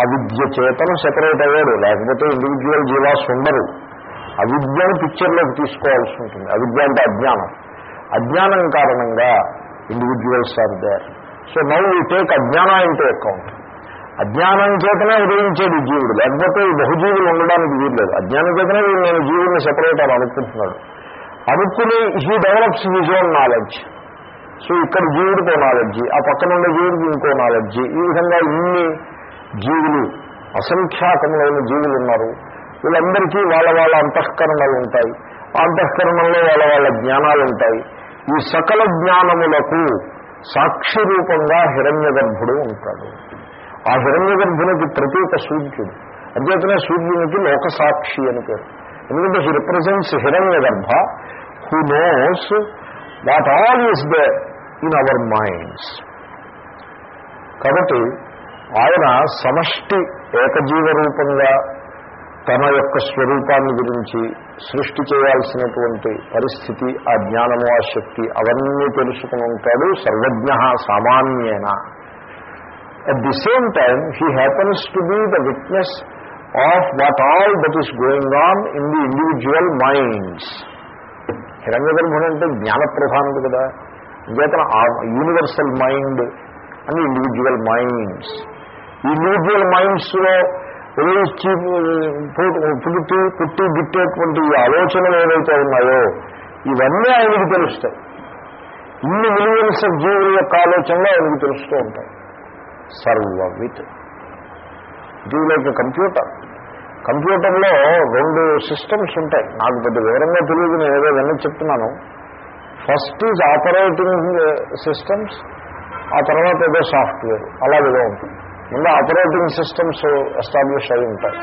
అవిద్య చేతను సెపరేట్ అయ్యాడు. లేకపోతే ఇండివిజువల్ జీవాస్ ఉండరు. అవిద్యను పిక్చర్లోకి తీసుకోవాల్సి ఉంటుంది. అవిద్య అంటే అజ్ఞానం. అజ్ఞానం కారణంగా individuals are there so now you take అజ్ఞాన ఇంటూ అకౌంట్ అజ్ఞానం చేతనే ఉదయించేది జీవుడు. లేకపోతే ఈ బహుజీవులు ఉండడానికి వీల్లేదు. అజ్ఞానం చేతనే నేను జీవుడిని సెపరేట్ అని అనుకుంటున్నాడు. అనుకుని he develops his own knowledge so ఇక్కడ జీవుడికో నాలెడ్జి ఆ పక్కన ఉండే జీవుడికి ఇంకో నాలెడ్జి ఈ విధంగా ఇన్ని జీవులు అసంఖ్యాకములైన జీవులు ఉన్నారు. వీళ్ళందరికీ వాళ్ళ వాళ్ళ అంతఃకరణలు ఉంటాయి. ఆ అంతఃకరణంలో వాళ్ళ వాళ్ళ జ్ఞానాలు ఉంటాయి. ఈ సకల జ్ఞానములకు సాక్షి రూపంగా హిరణ్య గర్భుడు ఉంటాడు. ఆ హిరణ్య గర్భునికి ప్రతీక సూర్యుడు. అధ్యతనే సూర్యునికి లోక సాక్షి అని పేరు. ఎందుకంటే he represents Hiranyagarbha. Who knows what all is they in our minds కాబట్టి ఆయన సమష్టి ఏకజీవ రూపంగా తన యొక్క స్వరూపాన్ని గురించి సృష్టి చేయాల్సినటువంటి పరిస్థితి ఆ జ్ఞానము ఆ శక్తి అవన్నీ తెలుసుకుని ఉంటాడు సర్వజ్ఞ సామాన్యేన. At the same time he happens to be the witness of what all that is going on in the individual minds హిరంగగర్భుడు అంటే జ్ఞాన ప్రధానుడు కదా. ఇంకేతన యూనివర్సల్ మైండ్ అని ఇండివిజువల్ మైండ్స్ ఇండివిజువల్ మైండ్స్లో ఉదయించి పుట్టి పుట్టి గిట్టేటువంటి ఈ ఆలోచనలు ఏవైతే ఉన్నాయో ఇవన్నీ ఆయనకి తెలుస్తాయి. ఇన్ని మిలియన్స్ ఆఫ్ జీవుల యొక్క ఆలోచనలు ఆయనకి తెలుస్తూ ఉంటాయి. సర్వవిత్. It is like computer. కంప్యూటర్లో రెండు సిస్టమ్స్ ఉంటాయి. నాకు పెద్ద వివరంగా తెలియదు నేను ఏదో విన్న చెప్తున్నాను. ఫస్ట్ ఈజ్ ఆపరేటింగ్ సిస్టమ్స్ ఆ తర్వాత ఏదో సాఫ్ట్వేర్ అలాగేదో ఉంటుంది. ముందు ఆపరేటింగ్ సిస్టమ్స్ ఎస్టాబ్లిష్ అయి ఉంటాయి.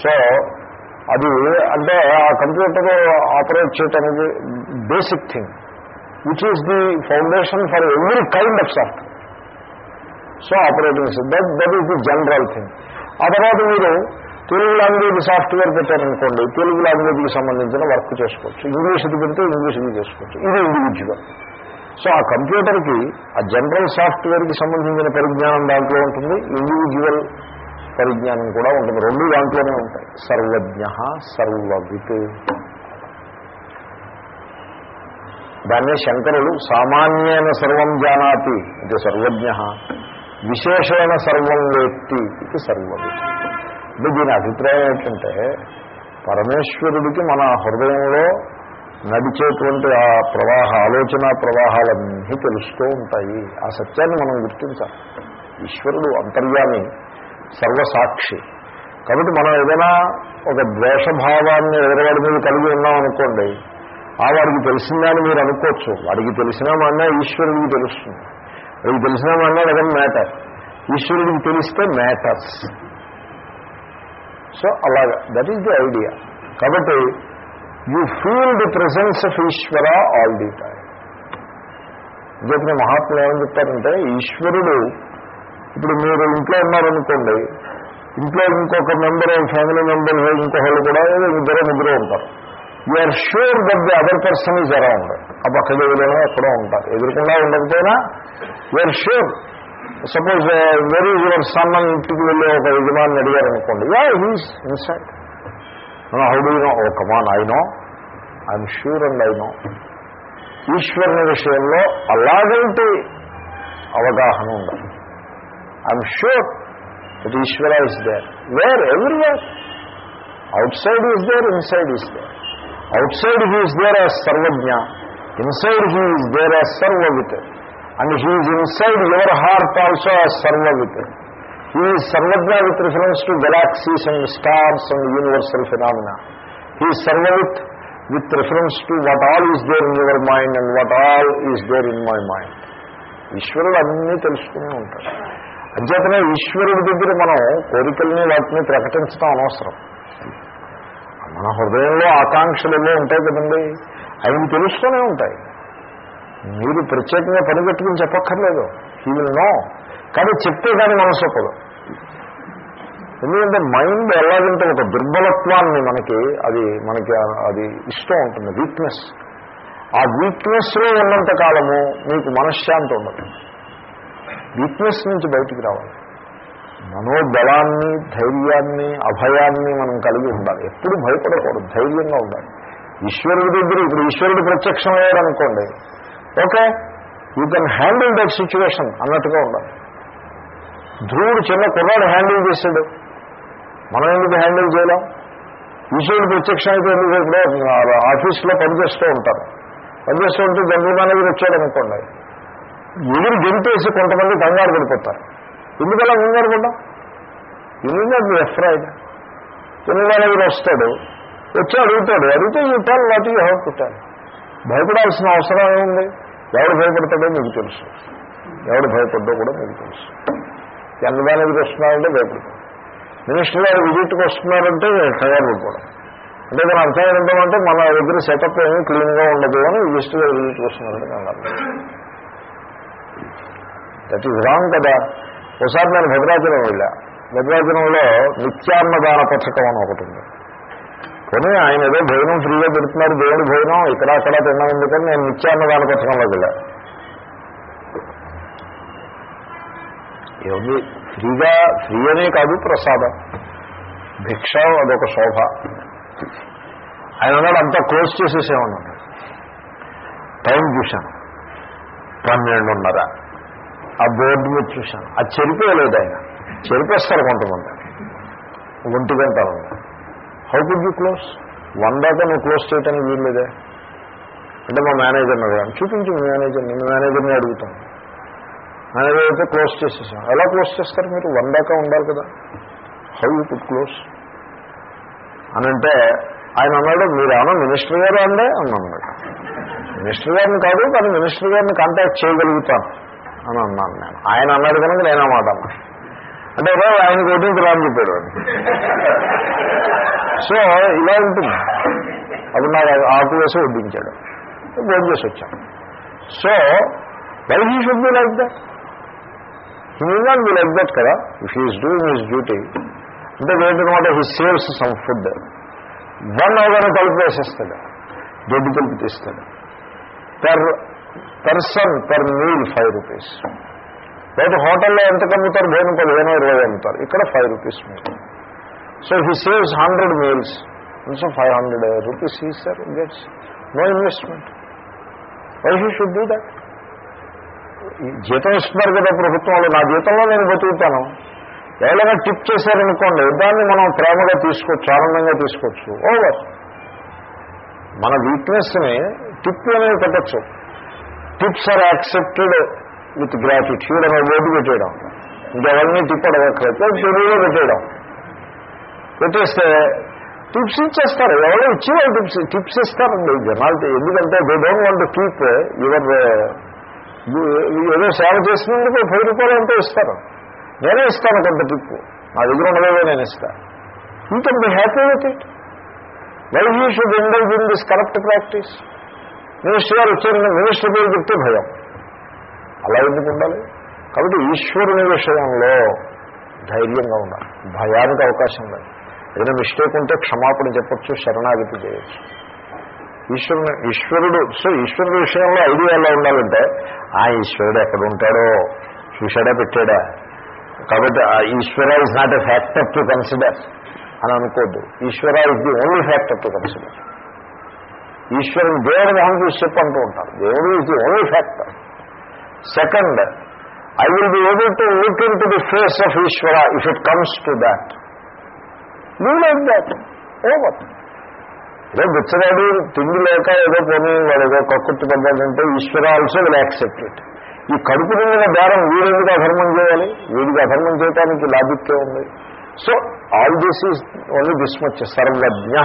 సో అది అంటే ఆ కంప్యూటర్ ఆపరేట్ చేయటానికి basic thing which is the foundation for every kind of software so operating system that that is the general thing ఆ తర్వాత మీరు తెలుగు లాంగ్వేజ్ సాఫ్ట్వేర్ పెట్టారనుకోండి తెలుగు లాంగ్వేజ్కి సంబంధించిన వర్క్ చేసుకోవచ్చు. ఇంగ్లీష్ది పెడితే ఇంగ్లీష్ది చేసుకోవచ్చు. ఇది ఇండివిజువల్ సో ఆ కంప్యూటర్కి ఆ జనరల్ సాఫ్ట్వేర్కి సంబంధించిన పరిజ్ఞానం దాంట్లో ఉంటుంది. ఇండివిజువల్ పరిజ్ఞానం కూడా ఉంటుంది. రెండు దాంట్లోనే ఉంటాయి. సర్వజ్ఞ సర్వవిత్. దాన్నే శంకరుడు సామాన్యైన సర్వం జానాతి ఇది సర్వజ్ఞ. విశేషమైన సర్వం వేత్తి ఇది సర్వవిత్. అంటే దీని అభిప్రాయం ఏంటంటే పరమేశ్వరుడికి మన హృదయంలో నడిచేటువంటి ఆ ప్రవాహ ఆలోచన ప్రవాహాలన్నీ తెలుస్తూ ఉంటాయి. ఆ సత్యాన్ని మనం గుర్తించాలి. ఈశ్వరుడు అంతర్యామి సర్వసాక్షి. కాబట్టి మనం ఏదైనా ఒక ద్వేషభావాన్ని ఎదురవాడి మీద కలిగి ఉన్నాం అనుకోండి ఆ వాడికి తెలిసిందని మీరు అనుకోవచ్చు. వాడికి తెలిసినా మన్నా ఈశ్వరుడికి తెలుస్తుంది. వాడికి తెలిసినా మన్నా డజన్ మ్యాటర్ ఈశ్వరుడికి తెలిస్తే మ్యాటర్స్ సో అలాగా దట్ ఈజ్ ది ఐడియా కాబట్టి you feel the presence of Ishwara all the time చెప్పిన మహాత్ములు ఏమని చెప్తారంటే ఈశ్వరుడు ఇప్పుడు మీరు ఇంట్లో ఉన్నారనుకోండి ఇంట్లో ఇంకొక మెంబర్ ఫ్యామిలీ మెంబర్ ఇంకొకళ్ళు కూడా ఇద్దరు ముగ్గురు ఉంటారు. Are sure that the other person is around ఆ పక్క దేవుడైనా ఎక్కడో ఉంటారు. ఎదురకుండా ఉండకపోయినా you're sure suppose very your son అని ఇంటికి వెళ్ళి ఒక యజమాని అడిగారు అనుకోండి yeah he's inside how do know oh come on I know I'm sure and I know ఈశ్వరుని విషయంలో అలాగంటే అవగాహన ఉండాలి. I'm sure that Ishwara is there where everywhere outside is there inside is there outside he is there as Sarvagna inside he is there as సర్వవిత్ and he is inside your heart also as సర్వవిత్ he is Sarvagna with reference to galaxies and stars and universal phenomena he is సర్వవిత్ with reference to what all is there in your mind and what all is there in my mind ఈశ్వరుడు అన్నీ తెలుసుకునే ఉంటాడు. అంచేతనే ఈశ్వరుడి దగ్గర మనం కోరికల్ని వాటిని ప్రకటించడం అనవసరం. మన హృదయంలో ఆకాంక్షలు ఉంటాయి కదండి. అవి తెలుస్తూనే ఉంటాయి. మీరు ప్రత్యేకంగా పనిపెట్టుకుని చెప్పక్కర్లేదు. హీ విల్ నో కానీ చెప్తే కానీ మనసు ఒప్పదు. ఎందుకంటే మైండ్ ఎలాగంటే ఒక దుర్బలత్వాన్ని మనకి అది మనకి అది ఇష్టం ఉంటుంది వీక్నెస్ ఆ వీక్నెస్లో ఉన్నంత కాలము మీకు మనశ్శాంతి ఉండదు. వీక్నెస్ నుంచి బయటికి రావాలి. మనోబలాన్ని ధైర్యాన్ని అభయాన్ని మనం కలిగి ఉండాలి. ఎప్పుడు భయపడకూడదు ధైర్యంగా ఉండాలి. ఈశ్వరుడి దగ్గర ఇప్పుడు ఈశ్వరుడు ప్రత్యక్షం అనుకోండి. Okay you can handle that situation అన్నట్టుగా ఉండాలి. ధ్రువుడు చిన్న కుర్రాడు హ్యాండిల్ చేశాడు. మనం ఎందుకు హ్యాండిల్ చేయలేం? ఈశ్వరుడు ప్రత్యక్షం అయితే ఎందుకు ఇప్పుడు ఆఫీస్లో పనిచేస్తూ ఉంటారు. పనిచేస్తూ ఉంటే జనరల్ మేనేజర్ వచ్చాడు అనుకోండి ఎదురు గెంటేసి కొంతమంది కంగారు పడిపోతారు. ఎందుకలా కంగారు పడ్డాం? ఎందుకంటే ఎఫ్రైడ్ జనరల్ మేనేజర్ వస్తాడు వచ్చి అడుగుతాడు అడిగితే ఈ టెల్ వాటి యూ హెవ్ టు టెల్ భయపడాల్సిన అవసరం ఏముంది? ఎవడు భయపడతాడో మీకు తెలుసు. ఎవడు భయపడ్డో కూడా మీకు తెలుసు. జనరల్ మేనేజర్ వస్తున్నాడంటే భయపడతాడు. మినిస్టర్ గారు విజిట్కి వస్తున్నారంటే కంగారు పడిపోవడం అంటే మనం అర్థం అంటే మన దగ్గర సెటప్ ఏమీ క్లీన్గా ఉండదు అని మినిస్టర్ గారు విజిట్కి వస్తున్నారంటే అన్నారు. దట్ ఈజ్ రాంగ్ కదా. ఒకసారి నేను భద్రాచలం వెళ్ళా. భద్రాచలంలో నిత్యాన్నదాన పథకం అని ఒకటి ఉంది. కానీ ఆయన ఏదో భోజనం ఫ్రీగా పెడుతున్నారు దేవుడి భోజనం ఇక్కడ అక్కడ తిన్నాం ఎందుకని నేను నిత్యాన్నదాన పథకంలోకి వెళ్ళా. ఏముంది? ఫ్రీగా ఫ్రీ అనే కాదు ప్రసాదం. భిక్ష అదొక శోభ. ఆయన ఉన్నాడు అంతా క్లోజ్ చేసేసేమన్నాడు టైం చూశాను. పన్నెండున్నర. ఆ బోర్డు మీద చూశాను. అది చెరిపోయలేదు ఆయన. చెరిపేస్తారు కొంతమంది. ఒంటి గంట how could you close one దాకా నువ్వు క్లోజ్ చేయడానికి వీల్లేదే. అంటే మా మేనేజర్ని అడిగాను చూపించి మీ మేనేజర్ని మీ మేనేజర్ని అడుగుతాను. మేనేజర్ అయితే క్లోజ్ చేసేసాం. ఎలా క్లోజ్ చేస్తారు మీరు? వన్ దాకా ఉండాలి కదా. హౌ యూ కుడ్ క్లోజ్ అని అంటే ఆయన అన్నాడు మీరు మినిస్టర్ గారు అండే? అని అన్నాడు. మినిస్టర్ గారిని కాదు కానీ మినిస్టర్ గారిని కాంటాక్ట్ చేయగలుగుతాను. అని అన్నాను నేను. ఆయన అన్నాడు కనుక నేను ఆ మాట అంటే రోజు ఆయన కొట్టించి రాని చెప్పాడు సో ఇలా ఉంటుంది. అప్పుడు నాకు ఆకు వేసి వడ్డించాడు భోజనం చేసి వచ్చాను. So why he should be like that he will not కదా? If he's doing his duty అంటే ఏంటనమాట he saves some food one అవగానే తలుపు వేసేస్తాడు. దొడ్డు తలుపు తీస్తాడు. Per person per meal five rupees బయట హోటల్లో ఎంత కమ్ముతారు? భోజనం పదిహేను ఇరవై అమ్ముతారు. ఇక్కడ five rupees so he saves hundred meals so five hundred rupees he sir gets no investment why he should do that జీతం ఇస్తున్నారు కదా ప్రభుత్వంలో నా జీతంలో నేను బతుకుతాను. ఎవరైనా టిప్ చేశారనుకోండి దాన్ని మనం ప్రేమగా తీసుకోవచ్చు ఆనందంగా తీసుకోవచ్చు. ఓవర్ మన వీక్నెస్ని టిప్ అనేది పెట్టచ్చు. Tips are accepted with gratitude అనే బోర్డు పెట్టేయడం. ఇంకెవరిని టిప్ అడగట్లేదు తెలుగులో పెట్టేయడం. పెట్టేస్తే టిప్స్ ఇచ్చేస్తారు. ఎవరో ఇచ్చేవాళ్ళు టిప్స్ టిప్స్ ఇస్తారండి జనాలు. ఎందుకంటే they don't want keep your ఏదో సేవ చేసినందుకు పది రూపాయలు ఎంతో ఇస్తారు. నేనే ఇస్తాను కొంత టిప్ నా దగ్గర ఉన్నదే నేను ఇస్తాను you can be happy with it why you should indulge in this corrupt practice minister గారు వచ్చారు మినిస్టర్ పేరు చెప్తే భయం. అలా ఎందుకు ఉండాలి? కాబట్టి ఈశ్వరుని విషయంలో ధైర్యంగా ఉండాలి. భయానికి అవకాశం లేదు. ఏదైనా మిస్టేక్ ఉంటే క్షమాపణ చెప్పొచ్చు శరణాగతి చేయొచ్చు. ఈశ్వరుని ఈశ్వరుడు సో ఈశ్వరుడు విషయంలో ఐడియా ఎలా ఉండాలంటే ఆ ఈశ్వరుడు ఎక్కడ ఉంటాడో? చూశాడా పెట్టాడా? కాబట్టి ఆ Ishwara is not a factor to consider అని అనుకోద్దు. Ishwara is the only factor to consider ఈశ్వరుని దేవుడు మొహం చూసి చెప్పంటూ ఉంటారు దేవుడు is the only factor second I will be able to look into the face of Ishwara if it comes to that live like that over ఏదో బిచ్చగాడు తిండి లేక ఏదో పోనీ వాడు ఏదో కక్కుర్తి పడ్డాడంటే Ishwara also will accept it. ఈ కడుపు నిండిన దారం వీరెందుకు అధర్మం చేయాలి? వీడికి అధర్మం చేయడానికి లాజిక్కే ఉంది. So all this is only this much సర్వజ్ఞ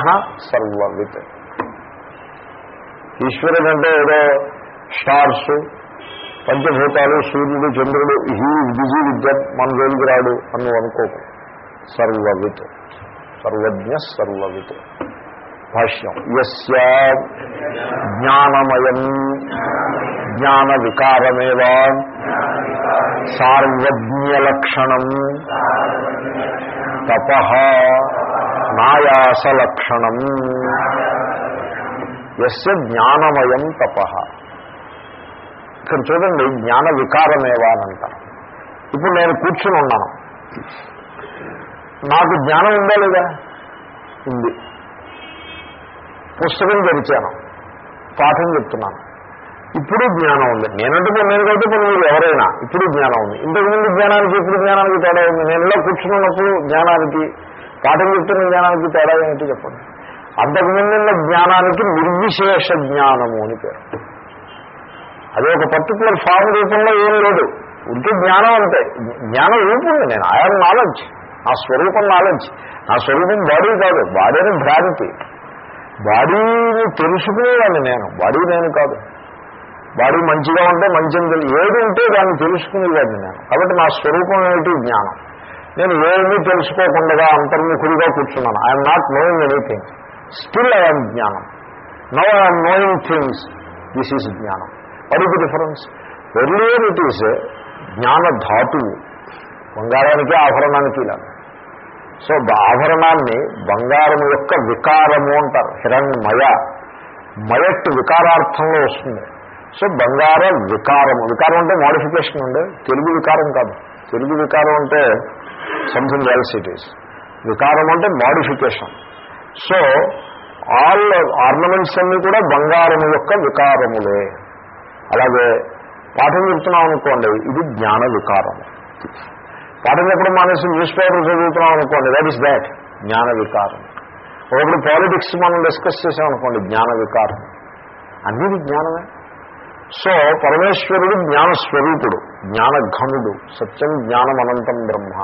సర్వవిత్. ఈశ్వరుడు అంటే ఏదో స్టార్స్ పంచభూతాలు సూర్యుడు చంద్రుడు హీ బిజీ విద్య మన జోలికి రాడు అని నువ్వు అనుకోకు. సర్వవిత్. సర్వజ్ఞ సర్వవిత్. భాష్యం. యస్య జ్ఞానమయం జ్ఞాన వికారమేవా సార్వజ్ఞలక్షణం తప నాయాసలక్షణం. ఎస్య జ్ఞానమయం తప. ఇక్కడ చూడండి జ్ఞాన వికారమేవా అని అంటారు. ఇప్పుడు నేను కూర్చుని ఉన్నాను. నాకు జ్ఞానం ఉందా లేదా? ఉంది. పుస్తకం తెరిచాను. పాఠం చెప్తున్నాను. ఇప్పుడు జ్ఞానం ఉంది. నేనంటే నేను కాబట్టి ఇప్పుడు మీరు ఎవరైనా ఇప్పుడు జ్ఞానం ఉంది. ఇంతకుముందు జ్ఞానానికి ఇప్పుడు జ్ఞానానికి తేడా ఉంది నేను ఇలా కూర్చున్నప్పుడు జ్ఞానానికి పాఠం చెప్తున్న జ్ఞానానికి తేడా ఏంటి చెప్పండి? అంతకుముందున్న జ్ఞానానికి నిర్విశేష జ్ఞానము అని పేరు. అదే ఒక పర్టికులర్ ఫామ్ రూపంలో ఏం లేదు. ఉంటే జ్ఞానం అంటే జ్ఞానం రూపండి నేను ఐఎమ్ నాలెడ్జ్ నా స్వరూపం నాలెడ్జ్ నా స్వరూపం బాడీ కాదు. బాడీ అని భ్రాంతి. బాడీని తెలుసుకునేవాడిని నేను. బాడీ నేను కాదు. బాడీ మంచిగా ఉంటే మంచిని తెలి ఏది ఉంటే దాన్ని తెలుసుకునేవాడిని నేను. కాబట్టి నా స్వరూపం ఏమిటి? జ్ఞానం. నేను ఏమీ తెలుసుకోకుండా అంతర్ముఖుడిగా కూర్చున్నాను. I'm not knowing anything still I'm జ్ఞానం. No I'm knowing things this is జ్ఞానం. What is the difference earlier it is జ్ఞాన ధాతువు బంగారానికి ఆభరణానికి ఇలా సో ఆభరణాన్ని బంగారం యొక్క వికారము అంటారు. హిరణ్మయ. మయట్ వికారార్థంలో వస్తుంది. సో బంగార వికారము. వికారం అంటే మోడిఫికేషన్ ఉండే తెలుగు వికారం కాదు. తెలుగు వికారం అంటే సంథింగ్ ఎల్స్ ఇట్ ఈస్ వికారం అంటే మోడిఫికేషన్ సో ఆల్ ఆర్నమెంట్స్ అన్నీ కూడా బంగారం యొక్క వికారములే. అలాగే పాఠం చెప్తున్నాం అనుకోండి ఇది జ్ఞాన వికారం పాఠం చెప్పడం మానేసి న్యూస్ పేపర్ చదువుతున్నాం అనుకోండి దట్ ఈస్ దాట్ జ్ఞాన వికారం. ఒకప్పుడు పాలిటిక్స్ మనం డిస్కస్ చేసాం అనుకోండి జ్ఞాన వికారం. అన్నీ జ్ఞానమే. సో పరమేశ్వరుడు జ్ఞానస్వరూపుడు జ్ఞానఘనుడు సత్యం జ్ఞానం అనంతం బ్రహ్మ.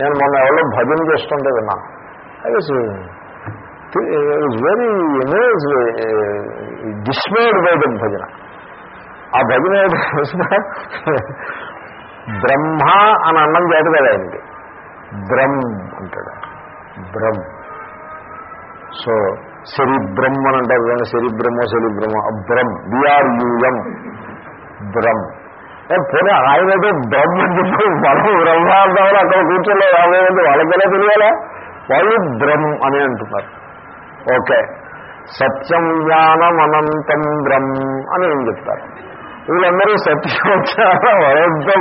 నేను మొన్న ఎవరో భజన చేస్తుంటే విన్నాను I was very amaze dismayed by the bhajan. ఆ భజన Hmm. బ్రహ్మ అని అన్నం చేత కదా ఆయనకి బ్రహ్మ అంటాడు. బ్రహ్మ. సో శరీబ్రహ్మ అని అంటారు కానీ శరీబ్రహ్మ శరీబ్రహ్మ. బ్రహ్మ. బిఆర్ యూఎం బ్రహ్మ. పోనీ ఆయన ఏదో బ్రహ్మ అని చెప్పి మనం బ్రహ్మ అంటామని అక్కడ కూర్చోలే యాభై మంది వాళ్ళకెలా తెలియాలా? వాళ్ళు బ్రహ్మ అని అంటున్నారు. ఓకే. సత్యం జ్ఞానం అనంతం బ్రహ్మ్ అని ఏం చెప్తారు? వీళ్ళందరూ సత్యం జ్ఞానం అనంతం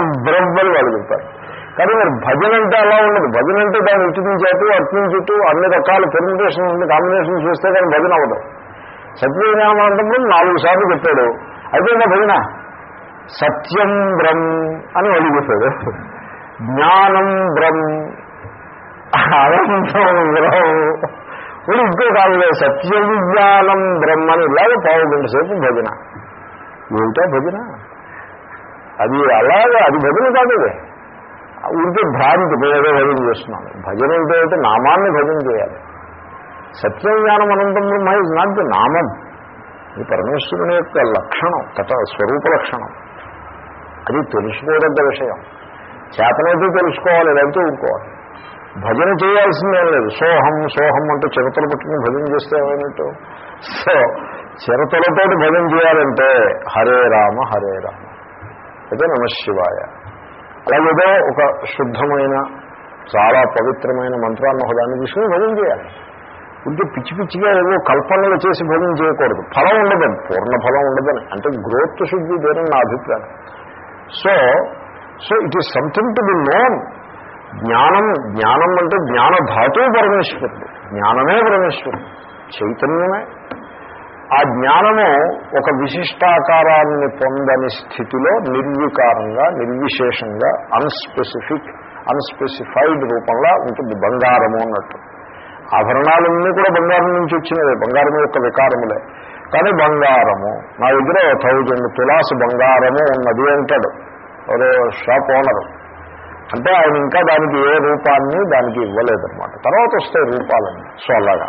వాళ్ళు చెప్తారు కానీ మరి భజన అంటే అలా ఉండదు. భజన అంటే దాన్ని ఇటు నుంచి అటు అటు నుంచి ఇటు అన్ని రకాల పెర్మిటేషన్ కాంబినేషన్ చూస్తే కానీ భజన అవ్వదు. సత్యజ్ఞానానంతప్పుడు నాలుగు సార్లు చెప్పాడు. అయిపోయిందా భజన? సత్యం బ్రహ్మ అని వాళ్ళు జ్ఞానం బ్రహ్మ్. అనంతం బ్రహ్మ. ఇప్పుడు ఇంకో కాదు సత్యం విజ్ఞానం బ్రహ్మ అని ఇలాగే పావు గంట సేపు భజన. ఏమిటా భజన. అది అలాగే అది భజన కాదు అది ఉంటే భ్రాంతి ఏదో భజన చేస్తున్నాను భజన అంటే అయితే నామాన్ని భజన చేయాలి. సత్యం జ్ఞానం అనంతం బ్రహ్మ ఇస్ నాట్ ది నామం. ఇది పరమేశ్వరుని యొక్క లక్షణం తట స్వరూప లక్షణం. అది తెలుసుకోదగ్గ విషయం. చేతనైతే తెలుసుకోవాలి లేదంటే ఊరుకోవాలి. భజన చేయాల్సిందేం లేదు. సోహం సోహం అంటే చిరతలు పట్టుకుని భజన చేస్తే ఏమైనట్టు? సో చిరతలతోటి భజన చేయాలంటే హరే రామ హరే రామ. అయితే నమశివాయ అలాగేదో ఒక శుద్ధమైన చాలా పవిత్రమైన మంత్రాన్ని ఒకదాన్ని తీసుకుని భజన చేయాలి. ఉంటే పిచ్చి పిచ్చిగా ఏదో కల్పనలు చేసి భజన చేయకూడదు. ఫలం ఉండదని పూర్ణ ఫలం ఉండదని. అంటే గ్రోత్ శుద్ధి దేనని నా అభిప్రాయం. So so it is something to be known జ్ఞానం జ్ఞానం అంటే జ్ఞాన ధాతు పరమేశ్వరుడు. జ్ఞానమే పరమేశ్వరుడు. చైతన్యమే. ఆ జ్ఞానము ఒక విశిష్టాకారాన్ని పొందని స్థితిలో నిర్వికారంగా నిర్విశేషంగా అన్స్పెసిఫిక్ అన్స్పెసిఫైడ్ రూపంలో ఉంటుంది బంగారము అన్నట్టు. ఆభరణాలన్నీ కూడా బంగారం నుంచి వచ్చినవే. బంగారం యొక్క వికారములే. కానీ బంగారము నా దగ్గర థౌజండ్ తులాసు బంగారము ఉన్నది అంటాడు. Shop owner. అంటే ఆయన ఇంకా దానికి ఏ రూపాన్ని దానికి ఇవ్వలేదన్నమాట. తర్వాత వస్తాయి రూపాలని. సో అలాగా.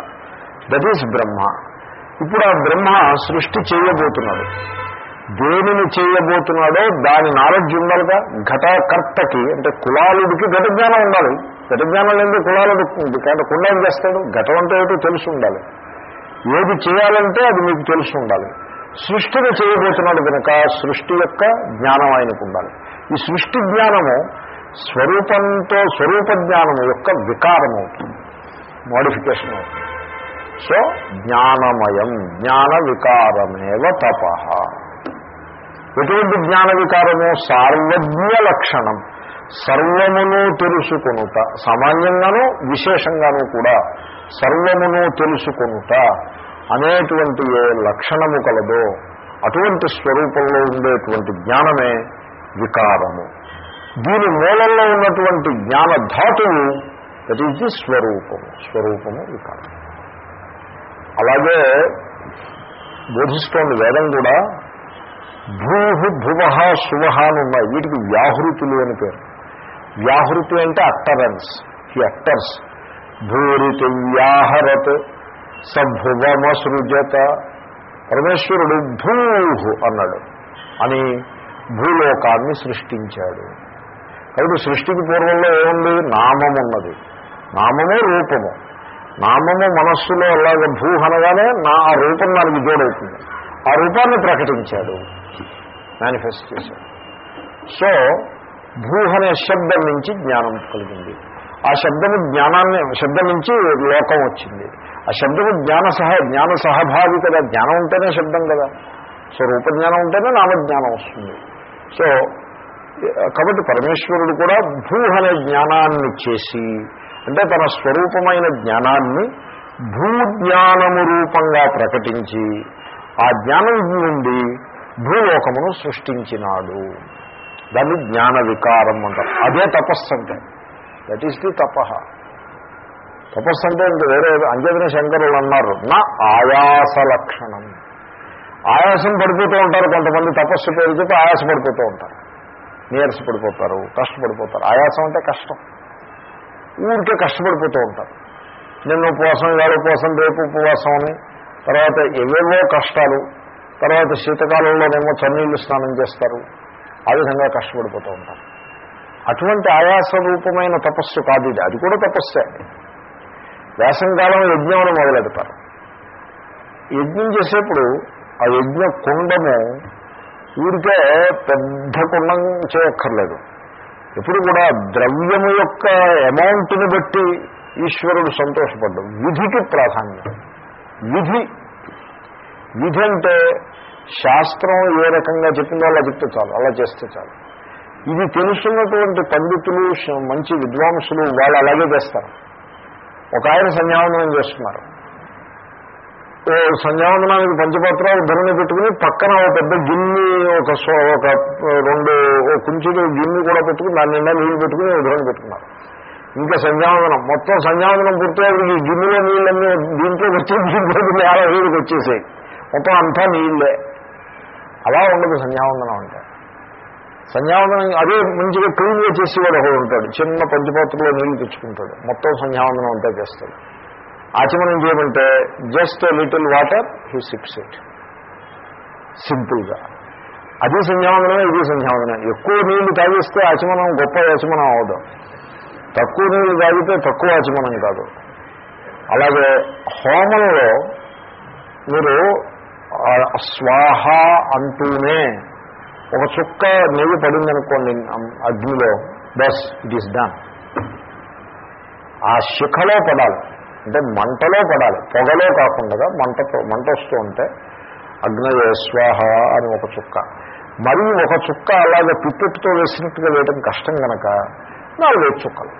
దట్ ఈస్ బ్రహ్మ ఇప్పుడు ఆ బ్రహ్మ సృష్టి చేయబోతున్నాడు. దేనిని చేయబోతున్నాడో దాని నాలెడ్జ్ ఉండాలిగా. ఘటకర్తకి అంటే కులాలుడికి ఘట జ్ఞానం ఉండాలి. ఘట జ్ఞానం లేని కులాలుడు కానీ కుండా ఏం చేస్తాడు? ఘటం అంటే ఏమిటో తెలుసు ఉండాలి. ఏది చేయాలంటే అది మీకు తెలుసు ఉండాలి. సృష్టిని చేయబోతున్నాడు కనుక సృష్టి యొక్క జ్ఞానం ఆయనకు ఉండాలి. ఈ సృష్టి జ్ఞానము స్వరూపంతో స్వరూప జ్ఞానం యొక్క వికారం అవుతుంది మోడిఫికేషన్ అవుతుంది. సో జ్ఞానమయం జ్ఞాన వికారమేవ తప. ఎటువంటి జ్ఞాన వికారము? సార్వజ్ఞ లక్షణం. సర్వమును తెలుసుకొనుట. సామాన్యంగాను విశేషంగాను కూడా సర్వమును తెలుసుకొనుట అనేటువంటి ఏ లక్షణము కలదో అటువంటి స్వరూపంలో ఉండేటువంటి జ్ఞానమే వికారము. దీని మూలంలో ఉన్నటువంటి జ్ఞాన ధాతువు దట్ ఈజ్ ది స్వరూపము స్వరూపము వికారం అలాగే బోధిస్తోంది వేదం కూడా భూహు భువ శువహ అని ఉన్నాయి. వీటికి వ్యాహృతులు అని పేరు. వ్యాహృతి అంటే అట్టరెన్స్. ఈ అట్టర్స్ భూరితి వ్యాహరత్ సభువమసృజత పరమేశ్వరుడు భూహు అన్నాడు. అని భూలోకాన్ని సృష్టించాడు. కాబట్టి సృష్టికి పూర్వంలో ఏముంది? నామం ఉన్నది. నామమే రూపము. నామము మనస్సులో అలాగే భూ అనగానే నా ఆ రూపం దానికి జోడవుతుంది. ఆ రూపాన్ని ప్రకటించాడు. మేనిఫెస్ట్ చేశాడు. సో భూ అనే శబ్దం నుంచి జ్ఞానం కలిగింది. ఆ శబ్దము జ్ఞానాన్ని శబ్దం నుంచి లోకం వచ్చింది. ఆ శబ్దము జ్ఞాన సహ జ్ఞాన సహభావి కదా. జ్ఞానం ఉంటేనే శబ్దం కదా. సో రూపజ్ఞానం ఉంటేనే నామజ్ఞానం వస్తుంది. సో కాబట్టి పరమేశ్వరుడు కూడా భూ అనే జ్ఞానాన్ని చేసి అంటే తన స్వరూపమైన జ్ఞానాన్ని భూజ్ఞానము రూపంగా ప్రకటించి ఆ జ్ఞానం నుండి భూలోకమును సృష్టించినాడు. దాన్ని జ్ఞాన వికారం అంటారు. అదే తపస్సు అంటే. దట్ ఈస్ ది తప తపస్సు అంటే ఇంక వేరే అంజన శంకరులు అన్నారు నా ఆయాస లక్షణం. ఆయాసం పడిపోతూ ఉంటారు కొంతమంది తపస్సు పేరు చెప్పి ఆయాస పడిపోతూ ఉంటారు. నీరసపడిపోతారు కష్టపడిపోతారు. ఆయాసం అంటే కష్టం. ఊరికే కష్టపడిపోతూ ఉంటారు. నిన్న ఉపవాసం ఇవాళ ఉపవాసం రేపు ఉపవాసం అని. తర్వాత ఎవేవో కష్టాలు తర్వాత శీతకాలంలోనేమో చన్నీళ్ళు స్నానం చేస్తారు. ఆ విధంగా కష్టపడిపోతూ ఉంటారు. అటువంటి ఆయాస రూపమైన తపస్సు కాదు ఇది. అది కూడా తపస్సే. వేసంకాలం యజ్ఞమని మొదలెడతారు. యజ్ఞం చేసేప్పుడు ఆ యజ్ఞ కుండము ఊరికే పెద్ద కుండం చేయక్కర్లేదు. ఎప్పుడు కూడా ద్రవ్యము యొక్క అమౌంట్ని బట్టి ఈశ్వరుడు సంతోషపడ్డం విధికి ప్రాధాన్యం. విధి. విధి అంటే శాస్త్రం ఏ రకంగా చెప్పిందో అలా చెప్తే చాలు అలా చేస్తే చాలు. ఇది తెలుసున్నటువంటి పండితులు మంచి విద్వాంసులు వాళ్ళు అలాగే చేస్తారు. ఒక ఆయన సంధ్యావందనం చేస్తున్నారు. సంధ్యావందనానికి పంచపత్రాలు ధరని పెట్టుకుని పక్కన ఒక పెద్ద గిన్ని ఒక ఒక రెండు ఓ గిన్ని కూడా పెట్టుకుని దాని నిండా నీళ్ళు పెట్టుకుని ధరని పెట్టుకున్నారు. ఇంకా సంధ్యావందనం. మొత్తం సంధ్యావందనం పూర్తయ్యేది ఈ గిన్నెలో నీళ్ళన్నీ దీంట్లో వచ్చి దీంట్లో ఆరో వీడికి వచ్చేసాయి. మొత్తం అంతా నీళ్ళే. అలా ఉండదు సంధ్యావందనం అంటే. సంధ్యావందనం అదే మంచిగా క్లీన్గా చేసేవాడు ఒకడు ఉంటాడు. చిన్న పంచపాత్రలో నీళ్ళు తెచ్చుకుంటాడు. మొత్తం సంధ్యావందనం అంతా చేస్తాడు. ఆచమనం చేయమంటే just little water he sips it సింపుల్గా అది సంధ్యావందనమే ఇది సంధ్యావందనం. ఎక్కువ నీళ్ళు తాగిస్తే ఆచమనం గొప్ప ఆచమనం అవదు తక్కువ నీళ్ళు తాగితే తక్కువ ఆచమనం కాదు. అలాగే హోమంలో మీరు స్వాహ అంటూనే ఒక చుక్క నెయ్యి పడిందనుకోండి అగ్నిలో బస్ ఇట్ ఈస్ డన్ ఆ శిఖలో పడాలి. అంటే మంటలో పడాలి. పొగలో కాకుండా మంట మంట వస్తూ ఉంటే అగ్నయ స్వాహ అని ఒక చుక్క. మరియు ఒక చుక్క అలాగే పిప్పెట్టుతో వేసినట్టుగా వేయడం కష్టం కనుక నాలుగైదు చుక్కలు.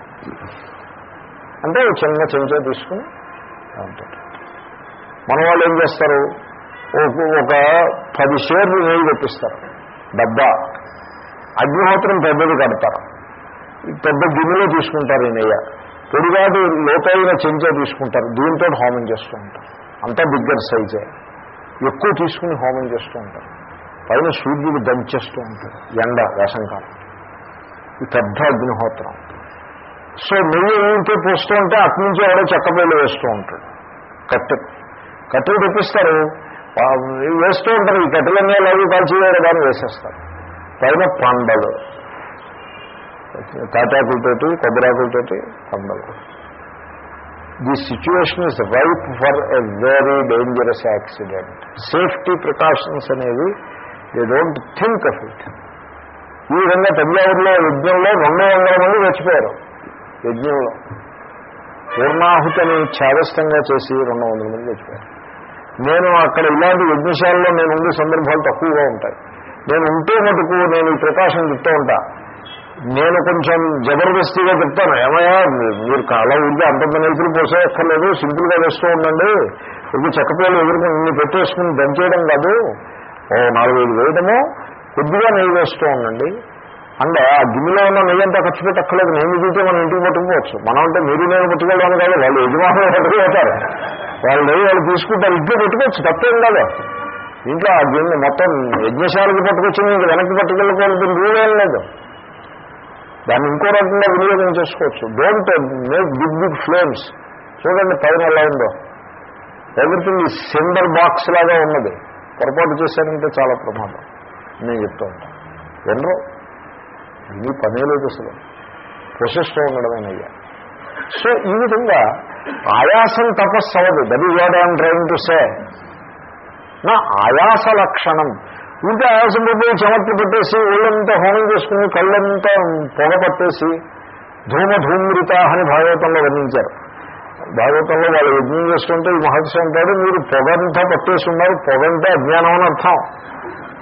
అంటే చిన్న చెంచా తీసుకుని ఉంటుంది మన వాళ్ళు ఏం చేస్తారు? ఒక పది షేర్లు నెయ్యి తెప్పిస్తారు డబ్బా. అగ్నిహోత్రం పెద్దది కడతారు. పెద్ద గిన్నెలో తీసుకుంటారు ఈ నెయ్య. పొడిగాటి లోతైన చెంచా తీసుకుంటారు. దీంతో హోమం చేస్తూ ఉంటారు. అంతా బిగ్గర్ సైజే. ఎక్కువ తీసుకుని హోమం చేస్తూ ఉంటారు. పైన సూర్యుడు దంచేస్తూ ఉంటాడు ఎండ వేసంకాలం ఈ పెద్ద అగ్నిహోత్రం. సో నెయ్యి ఊరికే పోస్తూ ఉంటే అటు నుంచి ఎవడో చెక్కపేళ్ళు వేస్తూ ఉంటాడు. కట్టె. కట్టెలు తెప్పిస్తారు. వేస్తూ ఉంటారు. ఈ కట్టెలన్నీ అవి కాల్చి దాన్ని వేసేస్తారు. పైన పండలు. తాటాకులతోటి కొబ్బరాకులతోటి కొండలు the situation is ripe for a very dangerous accident safety precautions అనేవి they don't think of it ఈ విధంగా తంజావూరులో యజ్ఞంలో రెండు వందల మంది చచ్చిపోయారు. యజ్ఞంలో. పూర్ణాహుతని ఛాదస్థంగా చేసి రెండు వందల మంది చచ్చిపోయారు. నేను అక్కడ ఇలాంటి యజ్ఞశాలలో నేను ఉండే సందర్భాలు తక్కువగా ఉంటాయి. నేను ఉంటే మటుకు నేను ఈ ప్రకాశం చెప్తూ ఉంటా. నేను కొంచెం జబర్దస్తిగా చెప్తాను. ఏమయ్యా మీరు కాలం ఊరికే అంతంత నెలుపులు పోసేయక్కర్లేదు సింపుల్గా వేస్తూ ఉండండి. ఇది చెక్కపేలు ఎదుర్కొని ఇన్ని పెట్టేసుకుని దంచేయడం కాదు. ఓ నాలుగైదు వేయడము కొద్దిగా నెయ్యి వేస్తూ ఉండండి. అంటే ఆ గిన్నెలో ఉన్న నెయ్యి అంతా ఖర్చు పెట్టక్కర్లేదు. నేను మిగిలితే మనం ఇంటికి పట్టుకుపోవచ్చు మనం అంటే మీరు నేను పట్టుకెళ్ళడం కాదు వాళ్ళు యజమానులు పట్టుకుపోతారు వాళ్ళు నెయ్యి వాళ్ళు తీసుకుంటారు ఇంట్లో పెట్టుకోవచ్చు తప్పేం కాదు. ఇంట్లో ఆ గిన్నె మొత్తం యజ్ఞశాలకి పట్టుకొచ్చి మీకు వెనక్కి పట్టుకెళ్ళకూడదు రూల్ ఏం లేదు. దాన్ని ఇంకో రకంగా వినియోగం చేసుకోవచ్చు. Don't make big big flames చూడండి పైన ఎలా ఉందో. ఎవ్రీథింగ్ ఈ బాక్స్ లాగా ఉన్నది. పొరపాటు చేశారంటే చాలా ప్రమాదం. నేను చెప్తా ఉంటాను వినరు ఇది పనే లేదు అసలు పోషిస్తూ ఉండడమేనయ్యా సో ఈ విధంగా ఆయాసం తపస్సు అవ్వదు. That is what I'm trying to say నా ఆయాస లక్షణం ఇంకా ఆయాసం పడిపోయి చెమట్లు పెట్టేసి ఒళ్ళంతా హోమం చేసుకుని కళ్ళంతా పొగ పట్టేసి ధూమ ధూమ్రిత అని భాగవతంలో వర్ణించారు. భాగవతంలో వాళ్ళు యజ్ఞం చేసుకుంటే ఈ మహర్షి అంటాడు మీరు పొగంతా పట్టేసి ఉన్నారు పొగంటే అజ్ఞానం అని అర్థం.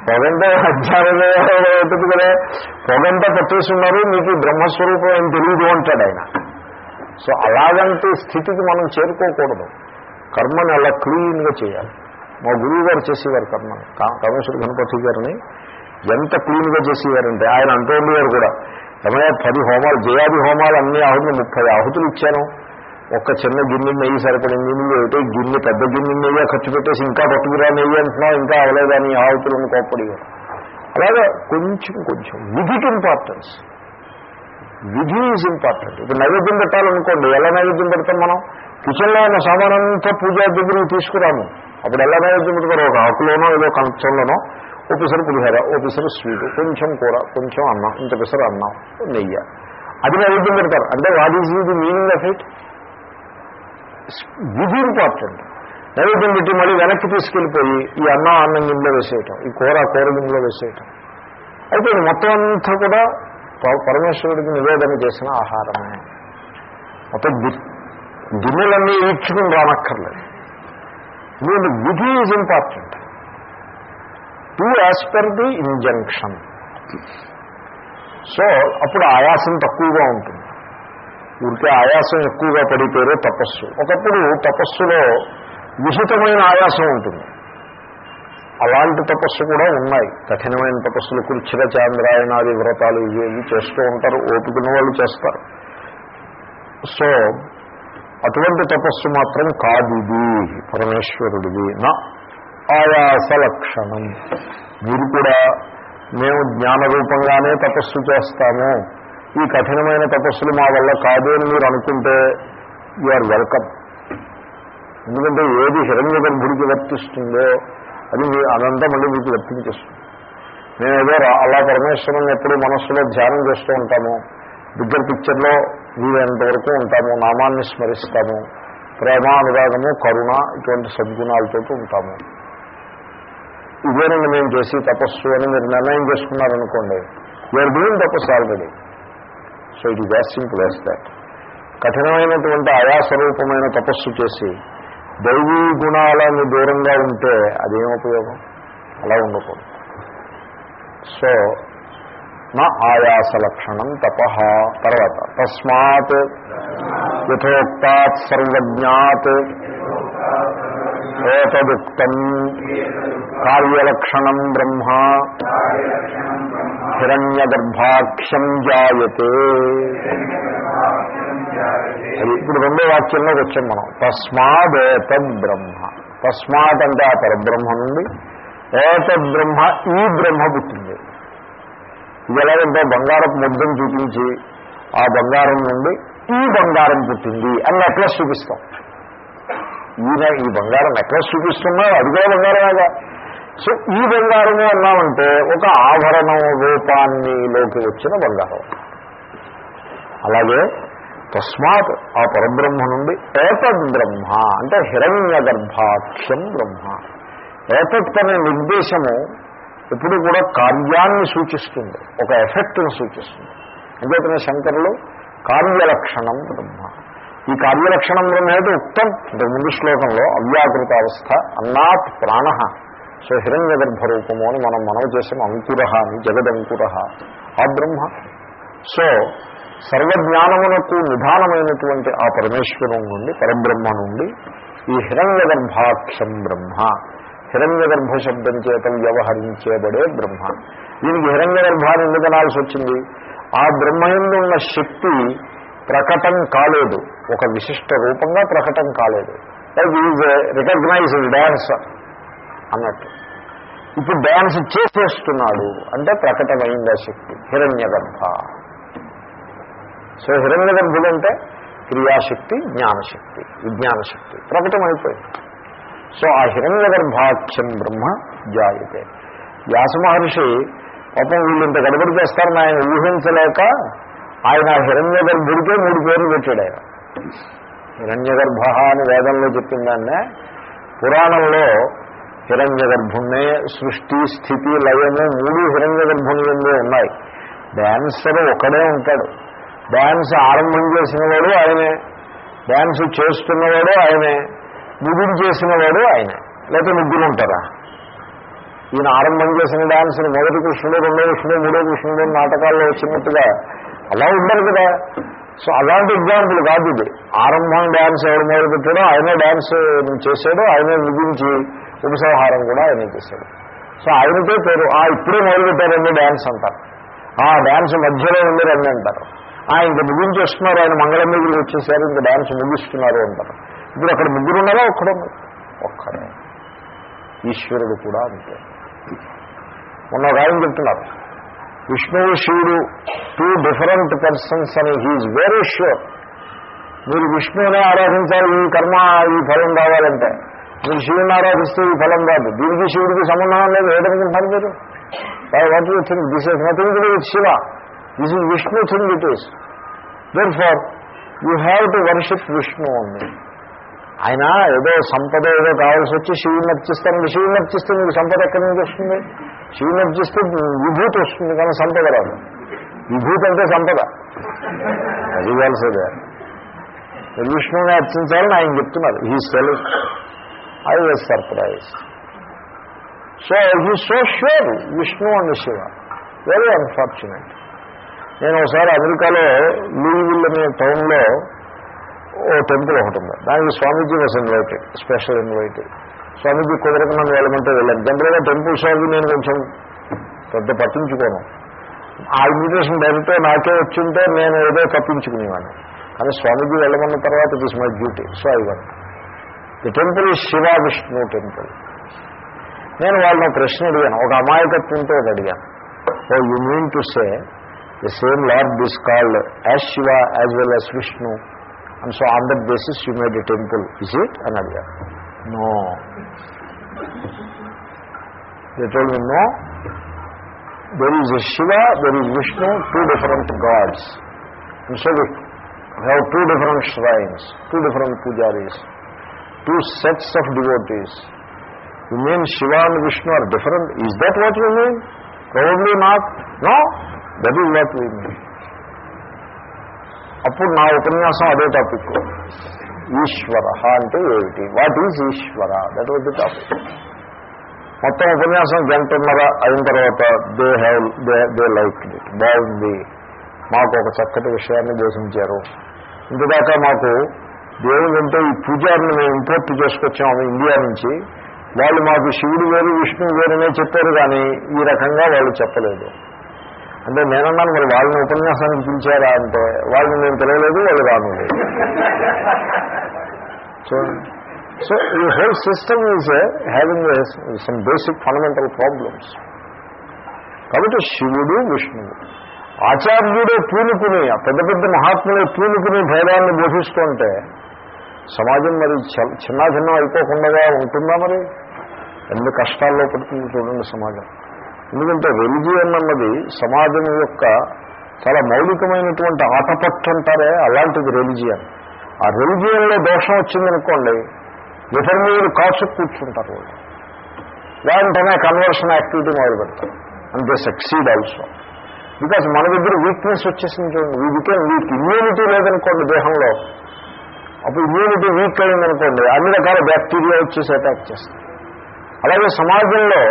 పొగంటే అజ్ఞానమే ఉంటుంది కదా. పొగంతా పట్టేసి ఉన్నారు మీకు బ్రహ్మస్వరూపం ఏం తెలియదు అంటాడు ఆయన. సో అలాగంటే స్థితికి మనం చేరుకోకూడదు. కర్మని అలా క్లీన్గా చేయాలి. మా గురువు గారు చేసేవారు కర్మ. కామేశ్వర గణపతి గారిని ఎంత క్లీన్గా చేసేవారంటే ఆయన అంటూ ఉండేవారు కూడా ఏమైనా పది హోమాలు జయాది హోమాలు అన్ని ఆహుతులు ముప్పై ఆహుతులు ఇచ్చాను. ఒక్క చిన్న గిన్నె నెయ్యి సరిపడింది నువ్వు ఏమిటో గిన్నె పెద్ద గిన్నె నెయ్యి ఖర్చు పెట్టేసి ఇంకా పట్టుకురా నెయ్యి అంటున్నావు ఇంకా అవలేదని ఆహుతులను కోప్పడి అలాగే కొంచెం కొంచెం విధికి ఇంపార్టెన్స్ విధి ఈజ్ ఇంపార్టెంట్ ఇప్పుడు నైవేద్యం పెట్టాలనుకోండి ఎలా నైవేద్యం పెడతాం మనం? కిచెన్లో ఉన్న సామానంతా పూజా దగ్గరికి తీసుకురాము. అప్పుడు ఎలా నైవేద్యం ఒక ఆకులోనో ఏదో కంచంలోనో ఓ పిసరు పులిహోర ఓ పిసరు స్వీట్ కొంచెం కూర కొంచెం అన్నం ఇంత పిసరు అన్నం నెయ్యి. అది నైవేద్యం పెడతారు అంటే what is the meaning of it విధి ఇంపార్టెంట్ నైవేద్యం పెట్టి మళ్ళీ వెనక్కి తీసుకెళ్ళిపోయి ఈ అన్నం అన్నం గిన్నెలో వేసేయటం ఈ కూర కూర గిన్నెలో వేసేయటం. అయితే మొత్తం అంతా కూడా పరమేశ్వరుడికి నివేదన చేసిన ఆహారమే. మొత్తం గిన్నెలన్నీ ఈడ్చుకుని రానక్కర్లేదు. వీళ్ళు విధి is important. To as per the injunction. So అప్పుడు ఆయాసం తక్కువగా ఉంటుంది. ఊరికే ఆయాసం ఎక్కువగా పడిపోయారో తపస్సు. ఒకప్పుడు తపస్సులో విహితమైన ఆయాసం ఉంటుంది. అలాంటి తపస్సు కూడా ఉన్నాయి. కఠినమైన తపస్సులు కుర్చిర చాంద్రాయణాది వ్రతాలు ఇవి ఇవి చేస్తూ ఉంటారు. ఓపికన వాళ్ళు చేస్తారు. సో అటువంటి తపస్సు మాత్రం కాదు ఇది పరమేశ్వరుడిది. నా ఆయాస లక్షణం మీరు కూడా మేము జ్ఞాన రూపంగానే తపస్సు చేస్తాము. ఈ కఠినమైన తపస్సులు మా వల్ల కాదు అని మీరు అనుకుంటే యు ఆర్ వెల్కమ్ ఎందుకంటే ఏది హిరణ్య గర్భుడికి వర్తిస్తుందో అది మీ అదంతా మళ్ళీ మీకు వర్తించేస్తుంది నేను ఏదో అలా పరమేశ్వరం ఎప్పుడు మనస్సులో ధ్యానం చేస్తూ ఉంటాము. బిగ్గర్ పిక్చర్లో వీలైనంత వరకు ఉంటాము నామాన్ని స్మరిస్తాము ప్రేమ అనురాగము కరుణ ఇటువంటి సద్గుణాలతో ఉంటాము. ఇదేనండి మేము చేసి తపస్సు అని మీరు నిర్ణయం చేసుకున్నారనుకోండి యూఆర్ డూయింగ్ తపస్సు already so it is as simple as that కఠినమైనటువంటి ఆయాసరూపమైన తపస్సు చేసి దైవీ గుణాలను దూరంగా ఉంటే అదేం ఉపయోగం? అలా ఉండకూడదు. సో నా ఆయాస లక్షణం తప. తర్వాత తస్మాత్ యథోక్తాత్ సర్వజ్ఞాత్ ఏతదుక్తం కార్యలక్షణం బ్రహ్మ హిరణ్యగర్భాఖ్యం జాయతే. అది ఇప్పుడు రెండో వాక్యంలోకి వచ్చాం మనం. తస్మాదేతద్ బ్రహ్మ తస్మాత్ అంటే ఆ పరబ్రహ్మ నుండి ఏతద్ బ్రహ్మ ఈ బ్రహ్మ పుట్టింది ఇది ఎలాగంటే బంగారపు ముద్దను చూపించి ఆ బంగారం నుండి ఈ బంగారం పుట్టింది అని నెక్లెస్ చూపిస్తాం. ఈయన ఈ బంగారం నెక్లెస్ చూపిస్తున్నా అది కూడా బంగారమేగా. సో ఈ బంగారము అన్నామంటే ఒక ఆభరణం రూపాన్నిలోకి వచ్చిన బంగారం. అలాగే తస్మాత్ ఆ పరబ్రహ్మ నుండి ఏతద్ బ్రహ్మ అంటే హిరణ్య గర్భాఖ్యం బ్రహ్మ. ఏతత్ అనే నిర్దేశము ఎప్పుడు కూడా కార్యాన్ని సూచిస్తుంది. ఒక ఎఫెక్ట్ను సూచిస్తుంది. అంచేతనే శంకరులు కార్యలక్షణం బ్రహ్మ. ఈ కార్యలక్షణం బ్రహ్మ ఏదో ఉక్తం అంటే ముందు శ్లోకంలో అవ్యాకృత అవస్థ అన్నాత్ ప్రాణ. సో హిరణ్య గర్భరూపము అని మనం మనవి చేసిన అంకుర అని జగదంకుర. ఆ బ్రహ్మ. సో సర్వజ్ఞానమునకు నిధానమైనటువంటి ఆ పరమేశ్వరం నుండి పరబ్రహ్మ నుండి ఈ హిరణ్య గర్భాఖ్యం బ్రహ్మ. హిరణ్య గర్భ శబ్దం చేత వ్యవహరించేబడే బ్రహ్మ. దీనికి హిరణ్య గర్భాన్ని ఎందుకు అనాల్సి వచ్చింది? ఆ బ్రహ్మయందు ఉన్న శక్తి ప్రకటం కాలేదు. ఒక విశిష్ట రూపంగా ప్రకటం కాలేదు. లైక్ ఈజ్ రికగ్నైజ్డ్ డ్యాన్స్ అన్నట్టు. ఇప్పుడు డ్యాన్స్ చేసేస్తున్నాడు అంటే ప్రకటమైంది ఆ శక్తి? హిరణ్య గర్భ సో హిరణ్య గర్భుడంటే క్రియాశక్తి జ్ఞానశక్తి విజ్ఞానశక్తి. ప్రకటమైపోయింది. సో ఆ హిరణ్య గర్భాఖ్యం బ్రహ్మ జాయితే. వ్యాస మహర్షి పాపం వీళ్ళు ఇంత గడబడి చేస్తారని ఆయన ఊహించలేక ఆయన హిరణ్య గర్భుడికే మూడు పేర్లు పెట్టాడు ఆయన. హిరణ్య గర్భ అని వేదంలో చెప్పిన దాన్నే పురాణంలో హిరణ్య గర్భుణ్ణే సృష్టి స్థితి లయము మూడు హిరణ్య గర్భుని ఎందు ఉన్నాయి. డాన్సర్ ఒకడే ఉంటాడు. డ్యాన్స్ ఆరంభం చేసినవాడు ఆయనే. డ్యాన్స్ చేస్తున్నవాడు ఆయనే. ముగ్గురు చేసినవాడు ఆయనే. లేకపోతే ముగ్గురు ఉంటారా? ఈయన ఆరంభం చేసిన డాన్స్ని మొదటి కృష్ణుడు రెండో కృష్ణుడు మూడో కృష్ణుడు నాటకాల్లో వచ్చినట్టుగా అలా ఉండరు కదా. సో అలాంటి ఎగ్జాంపుల్ కాదు ఇది. ఆరంభం డ్యాన్స్ ఎవరు మొదలుపెట్టాడో ఆయనే డ్యాన్స్ చేశాడు ఆయనే ముగించి ఉపసంహారం కూడా ఆయనే చేశాడు. సో ఆయనకే పేరు ఆ ఇప్పుడే మొదలు పెట్టారండి డ్యాన్స్ అంటారు. ఆ డ్యాన్స్ మధ్యలో ఉంది రండి అంటారు. ఆ ఇంక ముగించేస్తున్నారు ఆయన మంగళం దగ్గరికి వచ్చేసారు ఇంకా డ్యాన్స్ ముగిస్తున్నారు అంటారు. ఇప్పుడు అక్కడ ముగ్గురు ఉన్నారా. ఒక్కడే. ఒక్కడే ఈశ్వరుడు కూడా అంతే. మొన్న ఒక చెప్తున్నారు. విష్ణువు శివుడు టూ డిఫరెంట్ పర్సన్స్ అని. హీఈస్ వెరీ ష్యూర్ మీరు విష్ణువునే ఆరాధించాలి ఈ కర్మ ఈ ఫలం కావాలంటే. మీరు శివుని ఆరాధిస్తే ఈ ఫలం కాదు. దీనికి శివుడికి సంబంధం లేదు. ఏదనుకుంటారు మీరు? What you think this is nothing to with Shiva this is Vishnu thing it is therefore you have to worship Vishnu only ఆయన ఏదో సంపద ఏదో కావాల్సి వచ్చి శివుని అర్చిస్తారండి శివుని అర్చిస్తే మీకు సంపద ఎక్కడి నుంచి వస్తుంది? శివుని అర్చిస్తే విభూతి వస్తుంది కానీ సంపద రాదు. విభూతి అంటే సంపద. అది కలిసేదే విష్ణువుని అర్చించాలని ఆయన చెప్తున్నారు. ఈ cell I was surprise so he so sure Vishnu and Shiva. Very unfortunate నేను ఒకసారి అమెరికాలో లూయివిల్ అనే టౌన్లో ఓ టెంపుల్ ఒకటి ఉంది. దానికి Swamiji was invited special invited Swamiji కుదరక నన్ను వెళ్ళమంటే వెళ్ళాను జనరల్గా టెంపుల్స్ అవి నేను కొంచెం పెద్ద పట్టించుకోను ఆ ఇన్విటేషన్ డైరెక్ట్గా నాకే వచ్చింటే నేను ఏదో తప్పించుకునేవాడిని. కానీ స్వామీజీ వెళ్ళమన్న తర్వాత it is my duty so I went the temple is Shiva Vishnu temple నేను వాళ్ళని ప్రశ్న అడిగాను. ఒక అమాయకత్వంతో ఒక అడిగాను. O you mean to say the same lord this called as Shiva as well as Vishnu And so on that basis you made a temple. Is it? And no. They told me, no. There is a Shiva, there is Vishnu, two different gods. And so we have two different shrines, two different pujaris, two sets of devotees. You mean Shiva and Vishnu are different? Is that what you mean? Probably not. No, that is what we mean. అప్పుడు నా ఉపన్యాసం అదే topic Ishwara అంటే ఏమిటి? What is Ishwara? That was the topic మొత్తం ఉపన్యాసం గంటన్నర అయిన తర్వాత they have they they like it బాగుంది. మాకు ఒక చక్కటి విషయాన్ని బోధించారు. ఇంతదాకా మాకు దేవుడు అంటే ఈ పూజారిని మేము ఇంపోర్ట్ చేసుకొచ్చాము ఇండియా నుంచి. వాళ్ళు మాకు శివుడు వేరు విష్ణువు వేరునే చెప్పారు కానీ ఈ రకంగా వాళ్ళు చెప్పలేదు. అంటే నేనన్నాను మరి వాళ్ళని ఉపన్యాసానికి పిలిచారా అంటే వాళ్ళని నేను పిలవలేదు వాళ్ళు రాను చూడండి సో ఈ whole system is having some basic fundamental problems కాబట్టి శివుడు విష్ణువు ఆచార్యుడే పూనుకుని పెద్ద పెద్ద మహాత్ములే పూనుకుని భేదాన్ని బోధిస్తుంటే సమాజం మరి చిన్న చిన్న అయిపోకుండా ఉంటుందా మరి? ఎన్ని కష్టాల్లో పడుతుంది చూడండి సమాజం. ఎందుకంటే రెలిజియన్ అన్నది సమాజం యొక్క చాలా మౌలికమైనటువంటి ఆటపట్టు అంటారే అలాంటిది రెలిజియన్ ఆ రెలిజియన్లో దోషం వచ్చిందనుకోండి విధర్మీయులు కాచు కూర్చుంటారు వాళ్ళు. వెంటనే కన్వర్షన్ యాక్టివిటీ మొదలు పెడతారు అండ్ సక్సీడ్ ఆల్సో బికాజ్ మన దగ్గర వీక్నెస్ వచ్చేసింది చూడండి. వీ వీక్ ఇమ్యూనిటీ లేదనుకోండి దేహంలో. అప్పుడు ఇమ్యూనిటీ వీక్ అయిందనుకోండి అన్ని రకాల బ్యాక్టీరియా వచ్చేసి అటాక్ చేస్తుంది అలాగే సమాజంలో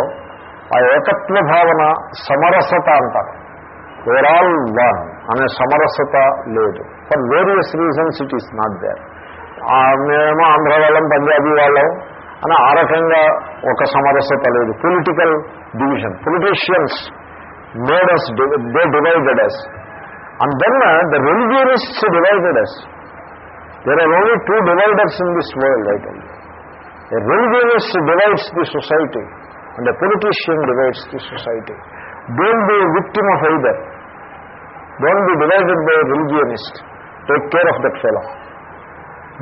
ఆ ఏకత్వ భావన సమరసత అంటారు. ఆల్ వన్ అనే సమరసత లేదు. For various reasons it is not there మేమేమో ఆంధ్ర వాళ్ళం పంజాబీ వాళ్ళం అని ఆ రకంగా ఒక సమరసత లేదు. Political division politicians made us they divided us and then the religionists divided us there are only two dividers in this world I tell A religionist divides the and a politician divides the society. Don't be a victim of either. Don't be divided by a religionist. Take care of that fellow.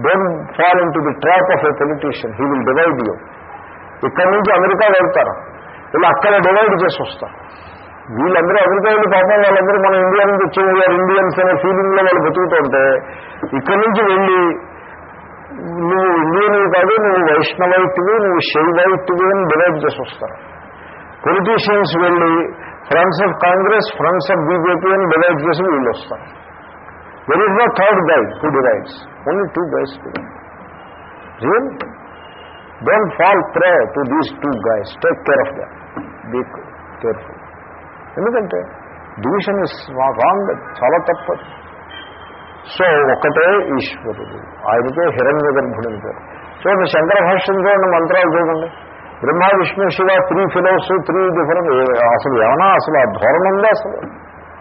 Don't fall into the trap of a politician. He will divide you. ఇక్కడి నుంచి America వెళ్తారు వీళ్ళు అక్కడ divide చేసి వస్తారు వీళ్ళందరూ America వెళ్ళి పాపం వాళ్ళందరూ మన ఇండియా నుంచి వచ్చి వీఆర్ ఇండియన్స్ అనే ఫీలింగ్లో వాళ్ళు బతుకుతుంటే ఇక్కడి నుంచి వెళ్ళి నువ్వు ఇండియన్వి కాదు నువ్వు వైష్ణవైట్వి నువ్వు శైవైట్వి అని డివైడ్ చేసి వస్తారు. పొలిటీషియన్స్ వెళ్ళి friends of Congress friends of BJP అని డివైడ్ చేసి వీళ్ళు వస్తారు. There is no third guy two divides only two guys real don't fall prey to these two guys take care of them be careful ఎందుకంటే division is wrong చాలా తప్పదు so ఒకటే ఈశ్వరుడు. ఆయనకే హిరణ్య గర్భుడిని పేరు. చూడండి శంకర భాష్యం చూడండి మంత్రాలు చూడండి. Brahma Vishnu Shiva three fellows three different అసలు ఏమన్నా అసలు ఆ ధోరణి ఉందా అసలు?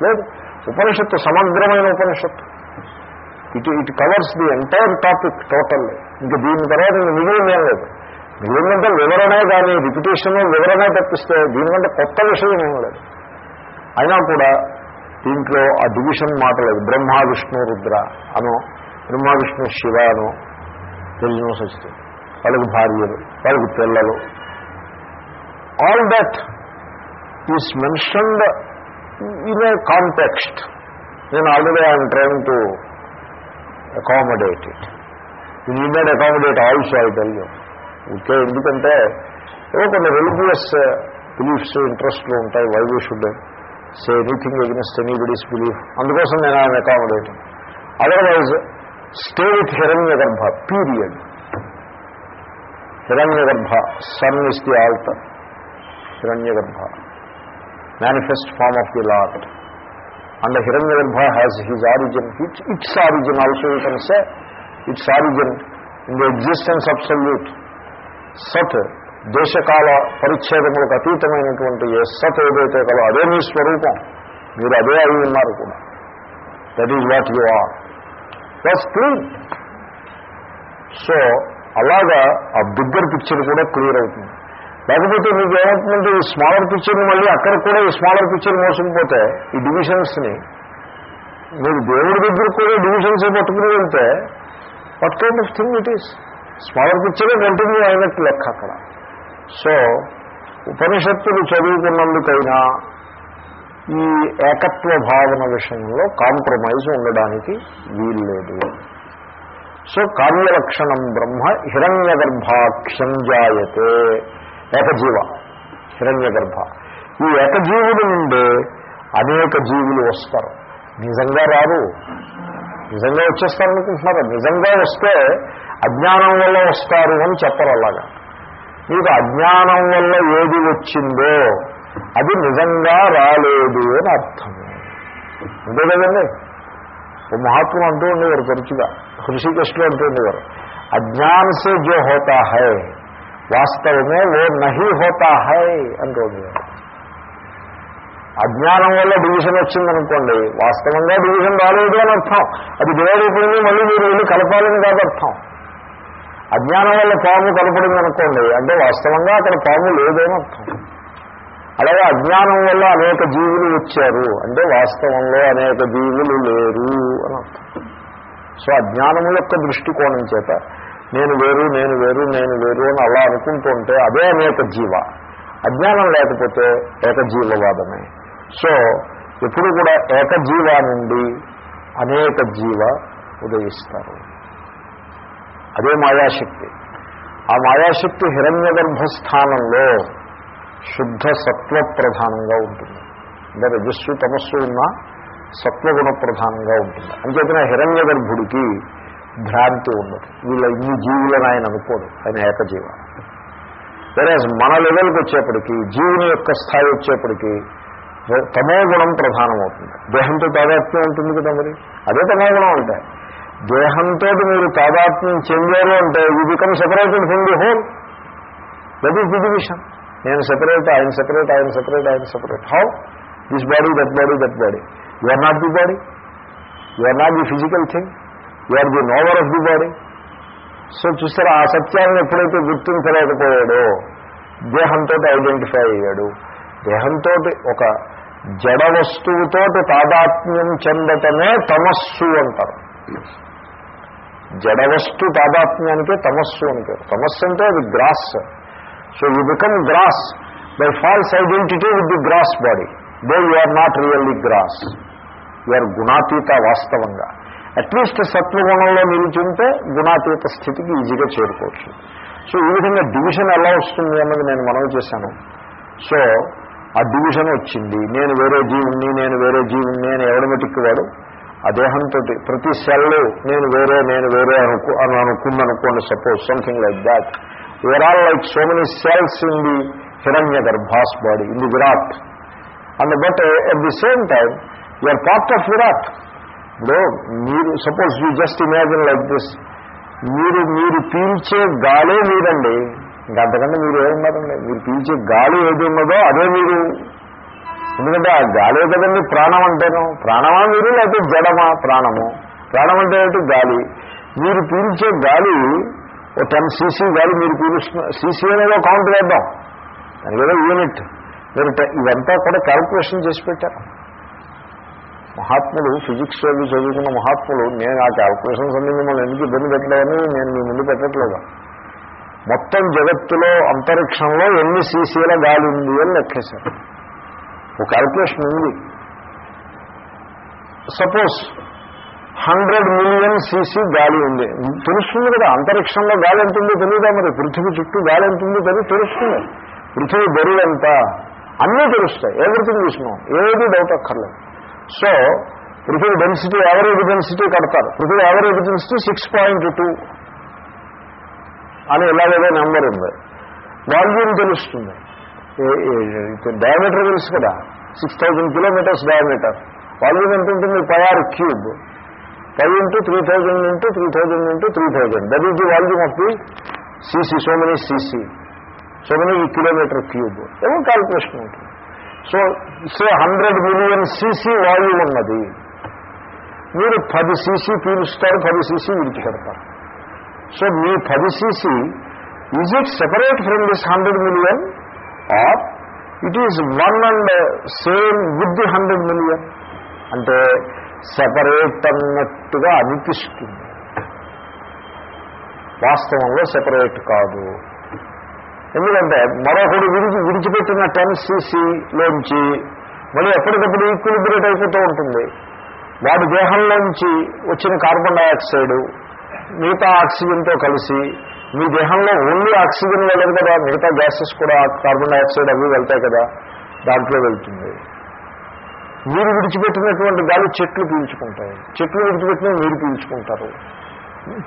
లేదు. ఉపనిషత్తు సమగ్రమైన ఉపనిషత్తు. It it covers the entire topic totally ఇంకా దీని తర్వాత ఇంక మిగిలింది ఏం లేదు. మిగిలిందంటే వివరణే కానీ రిపిటేషన్ వివరణే తప్పిస్తే దీనికంటే కొత్త విషయం ఏం లేదు. అయినా కూడా దీంట్లో ఆ డివిజన్ మాట లేదు. బ్రహ్మ విష్ణు రుద్ర అను బ్రహ్మ విష్ణు శివ అను తెలియని సచితం వాళ్ళకి భార్యలు వాళ్ళకి పిల్లలు. All that is mentioned in a context నేను already I'm trying to accommodate it you need accommodate also I tell you okay ఎందుకంటే ఏదో కొన్ని రిలీజియస్ బిలీఫ్స్ ఇంట్రెస్ట్లు ఉంటాయి why we should say anything against anybody's belief అందుకోసం నేను ఆయన accommodating otherwise stay with హిరణ్య గర్భ పీరియడ్ హిరణ్య గర్భ son is the alter Hiranyagarbha manifest form of the lord and Hiranyagarbha has his origin it's it's origin also you can say it's origin in the existence absolute సత్ దేశకాల పరిచ్ఛేదములకు అతీతమైనటువంటి ఏ సత్ ఏదైతే కలో అదే మీ స్వరూపం. మీరు అదే అయి ఉన్నారు కూడా. That is what you are that's clean so అలాగా ఆ బిగ్గర్ పిక్చర్ కూడా క్లియర్ అవుతుంది. లేకపోతే మీకు ఏమవుతుందంటే ఈ స్మాలర్ పిక్చర్ని మళ్ళీ అక్కడ కూడా ఈ స్మాలర్ పిక్చర్ మోసకపోతే ఈ డివిజన్స్ని మీరు దేవుడి దగ్గర కూడా డివిజన్స్ పట్టుకుని వెళ్తే what kind of thing it is smaller పిక్చరే continue అయినట్టు లెక్క అక్కడ. సో ఉపనిషత్తులు చదువుకున్నందుకైనా ఈ ఏకత్వ భావన విషయంలో కాంప్రమైజ్ ఉండడానికి వీల్లేదు. సో కార్యలక్షణం బ్రహ్మ హిరణ్య గర్భాఖ్యం జాయతే ఏకజీవ హిరణ్య గర్భ ఈ ఏకజీవుల నుండి అనేక జీవులు వస్తారు. నిజంగా రారు. నిజంగా వచ్చేస్తారనుకుంటున్నారు? నిజంగా వస్తే అజ్ఞానం వల్ల వస్తారు అని చెప్పరు అలాగా. మీకు అజ్ఞానం వల్ల ఏది వచ్చిందో అది నిజంగా రాలేదు అని అర్థం. అంతే కదండి? ఓ మహాత్ములు అంటూ ఉండేవారు తరచుగా. హృషికేశ్లో అంటూ ఉండేవారు. అజ్ఞాన్ సే జో హోతా హై వాస్తవమే ఓ నహి హోతా హై అంటూ ఉండేవారు. అజ్ఞానం వల్ల డివిజన్ వచ్చిందనుకోండి వాస్తవంగా డివిజన్ రాలేదు అని అర్థం. అది డివైడ్ అయిపోయింది మళ్ళీ మీరు వెళ్ళి కలపాలని కాదు అర్థం. అజ్ఞానం వల్ల పాము కనపడింది అనుకోండి అంటే వాస్తవంగా అక్కడ పాము లేదని అలాగే అజ్ఞానం వల్ల అనేక జీవులు వచ్చారు అంటే వాస్తవంలో అనేక జీవులు లేరు అని సో అజ్ఞానం యొక్క దృష్టికోణం చేత నేను వేరు నేను వేరు నేను వేరు అని అలా అనుకుంటుంటే అదే అనేక జీవ. అజ్ఞానం లేకపోతే ఏకజీవవాదమే. సో ఎప్పుడు కూడా ఏకజీవ నుండి అనేక జీవ ఉదయిస్తారు. అదే మాయాశక్తి. ఆ మాయాశక్తి హిరణ్య గర్భస్థానంలో శుద్ధ సత్వ ప్రధానంగా ఉంటుంది. అంటే రజస్సు తమస్సు ఉన్న సత్వగుణ ప్రధానంగా ఉంటుంది. అంచేతన హిరణ్య గర్భుడికి భ్రాంతి ఉండదు. వీళ్ళ ఇన్ని జీవులను ఆయన అనుకోడు. ఆయన ఏకజీవ. వేరే మన లెవెల్కి వచ్చేప్పటికీ జీవుని యొక్క స్థాయి వచ్చేప్పటికీ తమో గుణం ప్రధానమవుతుంది. దేహంతో తాదాత్మ్యం ఉంటుంది కదా మరి? అదే తమో గుణం అంటే. దేహంతో మీరు తాదాత్మ్యం చెందారు అంటే you become separated from the whole that is the division నేను సెపరేట్ ఆయన సెపరేట్ ఆయన సెపరేట్ ఆయన separate how this body that body that body you are not the body you are not the physical thing you are the knower of the body so చూస్తారు ఆ సత్యాన్ని ఎప్పుడైతే గుర్తించలేకపోయాడో దేహంతో identify అయ్యాడు. దేహంతో ఒక జడ వస్తువుతో తాదాత్మ్యం చెందటమే తమస్సు అంటారు. జడవస్తు తాదాత్మ్యానికే తమస్సు అని పేరు. తమస్సు అంటే అది gross. So you become gross. By false identity with the gross body though you are not really gross you are గుణాతీత వాస్తవంగా. అట్లీస్ట్ సత్వగుణంలో నిలిచి ఉంటే గుణాతీత స్థితికి ఈజీగా చేరుకోవచ్చు. సో ఈ విధంగా డివిజన్ ఎలా వస్తుంది అన్నది నేను మనవి చేశాను. సో ఆ డివిజన్ వచ్చింది. నేను వేరే జీవుణ్ణి నేను వేరే జీవుణ్ణి అని ఎవడమెటిక్ వాడు ఆ దేహంతో ప్రతి సెల్ నేను వేరే నేను వేరే అనుకు అని అనుకుందనుకోండి suppose something like that where all like so many cells in the Hiranyagarbha's body in the Virat and but at the same time you're part of Virat ఇప్పుడు మీరు suppose you just imagine like this మీరు మీరు పీల్చే గాలే మీరండి ఇంకంతకంటే మీరు ఏమున్నారండి మీరు పీల్చే గాలి ఏది ఉన్నదో అదే మీరు ఎందుకంటే ఆ గాలే కదండి ప్రాణం అంటేను. ప్రాణమా మీరు లేకపోతే జడమా? ప్రాణము. ప్రాణం అంటే ఏంటి? గాలి. మీరు పీల్చే గాలి ఓ టెన్ సీసీ గాలి మీరు పీలుస్తున్న సీసీ అనేదో కౌంట్ వేద్దాం. దాని ఏదో యూనిట్. మీరు ఇదంతా కూడా క్యాల్కులేషన్ చేసి పెట్టారు. మహాత్ములు ఫిజిక్స్ అవి చదువుకున్న మహాత్ములు నేను ఆ క్యాల్కులేషన్స్ అన్ని మిమ్మల్ని ఎందుకు ఇబ్బంది పెట్టలేదని నేను మీ ముందు పెట్టట్లేదు. మొత్తం జగత్తులో అంతరిక్షంలో ఎన్ని సీసీల గాలి ఉంది అని లెక్కేశారు. ఒక క్యాల్కులేషన్ ఉంది. సపోజ్ హండ్రెడ్ మిలియన్ సీసీ గాలి ఉంది. తెలుస్తుంది కదా అంతరిక్షంలో గాలి ఎంత ఉందో తెలియదా మరి? పృథివీ చుట్టూ గాలి ఎంత ఉందో తెలియదు తెలుస్తుంది. పృథివీ బరువు ఎంత? అన్నీ తెలుస్తాయి. ఎవ్రీథింగ్ చూసినాం ఏది డౌట్ అక్కర్లేదు. సో పృథివీ డెన్సిటీ యావరేజ్ డెన్సిటీ కడతారు. పృథివీ average density six point two అని ఇలాగేదో నెంబర్ ఉంది. వాల్యూమ్ తెలుస్తుంది. డయామీటర్ తెలుసు కదా. Six thousand kilometers diameter volume ఎంత ఉంటుంది? Pi r cube five into three thousand into three thousand into three thousand that is the volume of the CC so many CC so many kilometer cube ఏమో calculation ఉంటుంది. So so hundred million CC volume ఉన్నది. మీరు పది CC పీలుస్తారు పది CC విడిచిపెడతారు so మీ పది CC is it separate from this hundred million or it is one and same with the hundred million అంటే separate అన్నట్టుగా అనిపిస్తుంది. వాస్తవంలో సెపరేట్ కాదు. ఎందుకంటే మరొకడు విడిచి విడిచిపెట్టిన టెన్ సీసీలోంచి మళ్ళీ ఎప్పటికప్పుడు ఈక్విలిబ్రేట్ అయిపోతూ ఉంటుంది. వాడి దేహంలోంచి వచ్చిన కార్బన్ డైఆక్సైడ్ మిగతా ఆక్సిజన్తో కలిసి మీ దేహంలో ఓన్లీ ఆక్సిజన్ వెళ్ళదు కదా మిగతా గ్యాసెస్ కూడా కార్బన్ డైఆక్సైడ్ అవి వెళ్తాయి కదా? దాంట్లో వెళ్తుంది. మీరు విడిచిపెట్టినటువంటి గాలి చెట్లు పీల్చుకుంటాయి. చెట్లు విడిచిపెట్టిన మీరు పీల్చుకుంటారు.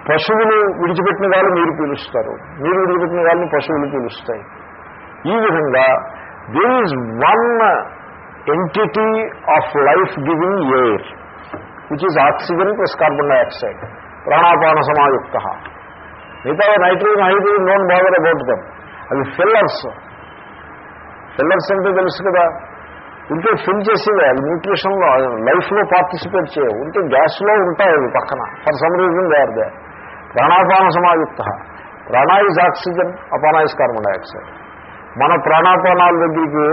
పశువులు విడిచిపెట్టిన గాలి మీరు పీలుస్తారు. మీరు విడిచిపెట్టిన గాలిని పశువులు పీలుస్తాయి. ఈ విధంగా there is one entity of life giving air which is oxygen plus carbon dioxide ప్రాణాపాన సమాయుక్త మిగతా nitrogen hydrogen none bother about them అవి ఫిల్లర్స్ ఫిల్లర్స్ అంటే తెలుసు కదా. ఉంటే ఫిల్ చేసేవి. అవి న్యూట్రిషన్లో లైఫ్లో పార్టిసిపేట్ చేయవు. ఉంటే గ్యాస్లో ఉంటాయి అవి పక్కన. For some reason they are they ప్రాణాపాన సమాయుక్త. ప్రాణ ఇస్ ఆక్సిజన్ అపానా ఇస్ కార్బన్ డైఆక్సైడ్ మన ప్రాణాపానాల దగ్గరికి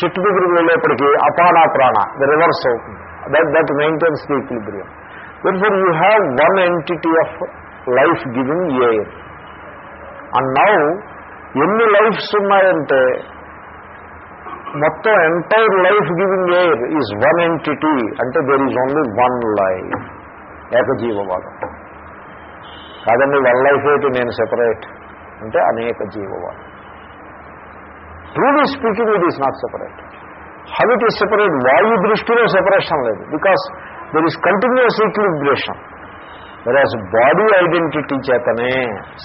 చెట్టు దగ్గరికి వెళ్ళేప్పటికీ అపానా ప్రాణ ది రివర్స్ అవుతుంది. That that maintains the equilibrium that for you have one entity of life giving air and now ఎన్ని లైఫ్స్ ఉన్నాయంటే మొత్తం entire life giving air is one entity అంటే there is only one life ఏకజీవవాదం. కాదండి one life ఏంటి నేను separate అంటే అనేక జీవవాదం. Truly speaking it is not separate how it is separate వాయు దృష్టిలో సెపరేషన్ లేదు. Because there is continuous equilibration whereas body identity చేతనే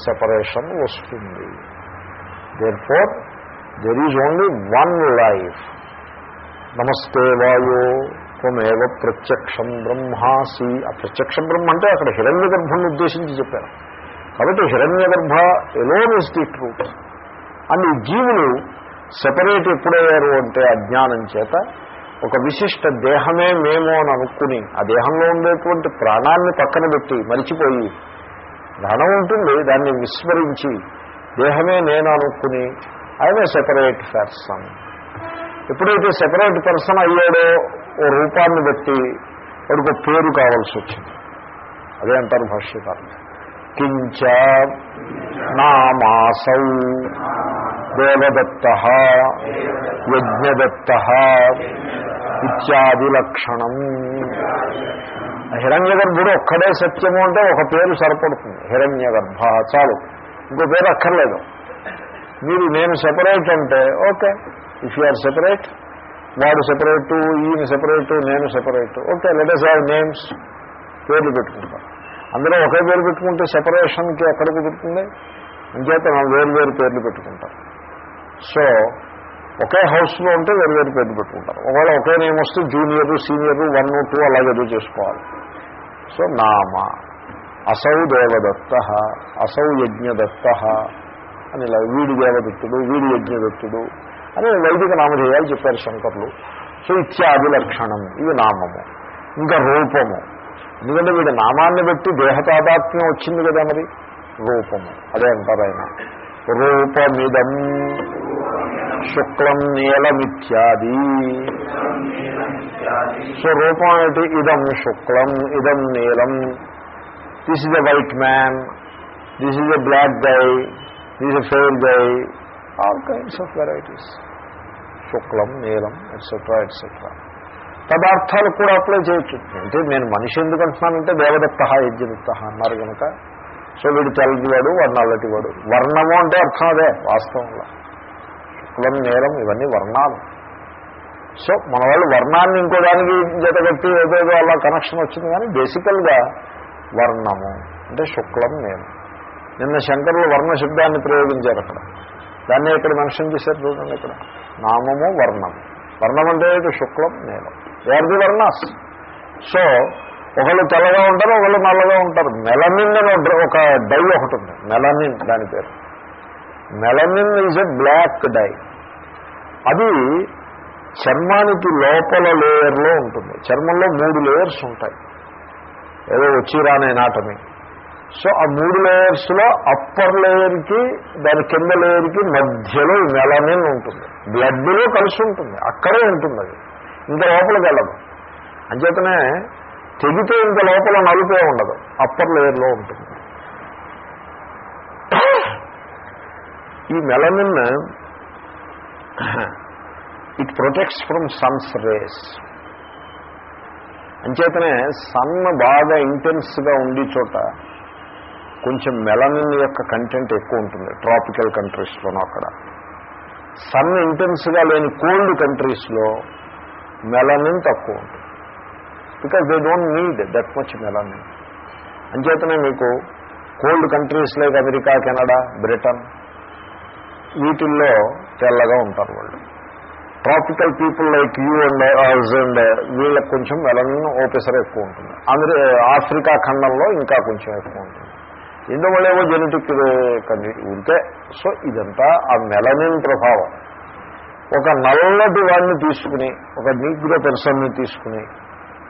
సెపరేషన్ వస్తుంది. Therefore there is only one life నమస్తే వాయో త్వమేవ ప్రత్యక్షం బ్రహ్మాసి. ఆ ప్రత్యక్ష బ్రహ్మ అంటే అక్కడ హిరణ్య గర్భం ఉద్దేశించి చెప్పారు. కాబట్టి Hiranyagarbha alone is the truth and ఈ జీవులు సెపరేట్ ఎప్పుడయ్యారు అంటే అజ్ఞానం చేత ఒక విశిష్ట దేహమే మేము అని అనుకుని ఆ దేహంలో ఉండేటువంటి ప్రాణాన్ని పక్కన పెట్టి మరిచిపోయి ప్రాణం ఉంటుంది దాన్ని విస్మరించి దేహమే నేను అనుకుని ఆయన సెపరేట్ పర్సన్ ఎప్పుడైతే సెపరేట్ పర్సన్ అయ్యాడో ఓ రూపాన్ని బట్టి వాడికి ఒక పేరు కావాల్సి వచ్చింది. అదే అంటారు భాష్యకారులు కించ నామాసౌ దేవదత్త యజ్ఞదత్త ఇత్యాది లక్షణం హిరణ్య గర్భుడు ఒక్కడే సత్యము అంటే ఒక పేరు సరిపడుతుంది. హిరణ్య గర్భ చాలు. ఇంకో పేరు అక్కర్లేదు. మీరు నేను సెపరేట్ అంటే okay. If you are separate వాడు సెపరేటు ఈయన సెపరేటు నేను separate okay letters have names పేర్లు పెట్టుకుంటాం. అందరూ ఒకే పేరు పెట్టుకుంటే సెపరేషన్కి ఎక్కడ కుదురుతుంది? అంచేత మనం వేరు వేరు పేర్లు పెట్టుకుంటాం. సో ఒకే హౌస్లో ఉంటే వేరు వేరు పేర్లు పెట్టుకుంటారు. ఒకవేళ ఒకే నేమ్ వస్తే జూనియర్ సీనియర్ వన్ టూ అలాగే ఎదురు చేసుకోవాలి. సో నామ అసౌ దేవదత్త అసౌ యజ్ఞదత్త అని ఇలా వీడి దేవదత్తుడు వీడి యజ్ఞదత్తుడు అని వైదిక నామధేయాలు చెప్పారు శంకర్లు. సో ఇత్యాది లక్షణం ఇది నామము. ఇంకా రూపము. ఎందుకంటే వీడి నామాన్ని బట్టి దేహతాదాత్మ్యం వచ్చింది కదా మరి? రూపము. అదే అంటారు ఆయన. రూపమిదం. శుక్లం నీలమిత్యాది. సో రూపం ఏంటి ఇదం శుక్లం ఇదం నీలం. This is a white man this is a black guy this a fair guy all kinds of varieties శుక్లం నీలం ఎట్సెట్రా ఎట్సెట్రా పదార్థాలు కూడా అప్లై చేయొచ్చు. అంటే నేను మనిషి ఎందుకు అంటున్నానంటే దేవదత్త యజ్ఞదత్త అన్నారు కనుక సో వీడు తెల్లటివాడు వాడు నల్లటివాడు వర్ణము అంటే అర్థం అదే వాస్తవంలో. శుక్లం నీలం ఇవన్నీ వర్ణాలు. సో మన వాళ్ళు వర్ణాన్ని ఇంకో దానికి జతగట్టి ఏదేదో అలా కనెక్షన్ వచ్చింది కానీ బేసికల్గా వర్ణము అంటే శుక్లం నేను నిన్న శంకరులు వర్ణ శబ్దాన్ని ప్రయోగించారు అక్కడ. దాన్ని ఇక్కడ మెన్షన్ చేశారు చూడండి ఇక్కడ. నామము వర్ణము వర్ణం అంటే శుక్లం నేను వేర్ ది వర్ణాస్. సో ఒకళ్ళు తెల్లగా ఉంటారు ఒకళ్ళు నల్లగా ఉంటారు. మెలనిన్ అని ఒక డై ఒకటి ఉంది. మెలనిన్ దాని పేరు. Melamin is a black dye అది చర్మానికి లోపల లేయర్లో ఉంటుంది. చర్మంలో మూడు లేయర్స్ ఉంటాయి. ఏదో వచ్చి రాని నాటమే సో ఆ మూడు లేయర్స్లో అప్పర్ లేయర్కి దాని కింద లేయర్కి మధ్యలో మెలమిన్ ఉంటుంది. బ్లడ్లో కలిసి ఉంటుంది. అక్కడే ఉంటుంది అది. ఇంత లోపలికి వెళ్ళదు. అంచేతనే తెగితే ఇంత లోపల నలుపే ఉండదు. అప్పర్ లేయర్లో ఉంటుంది. ఈ melanin it protects from sun's rays అంచేతనే సన్ బాగా ఇంటెన్స్గా ఉండి చోట కొంచెం మెలనిన్ యొక్క కంటెంట్ ఎక్కువ ఉంటుంది ట్రాపికల్ కంట్రీస్లోనూ అక్కడ. సన్ ఇంటెన్స్గా లేని కోల్డ్ కంట్రీస్లో మెలనిన్ తక్కువ ఉంటుంది. Because they don't need that much melanin అంచేతనే మీకు cold countries like America Canada Britain వీటిల్లో తెల్లగా ఉంటారు వాళ్ళు. Tropical people like you and us and వీళ్ళకి కొంచెం మెలనిన్ ఓపెసర్ ఎక్కువ ఉంటుంది. అమెరి ఆఫ్రికా ఖండంలో ఇంకా కొంచెం ఎక్కువ ఉంటుంది. ఎందువల్ల ఏవో జెనెటిక్ కండి ఉంటే సో ఇదంతా ఆ మెలనిన్ ప్రభావం. ఒక నల్లటి వాడిని తీసుకుని ఒక నీగ్రో పెర్సన్ని తీసుకుని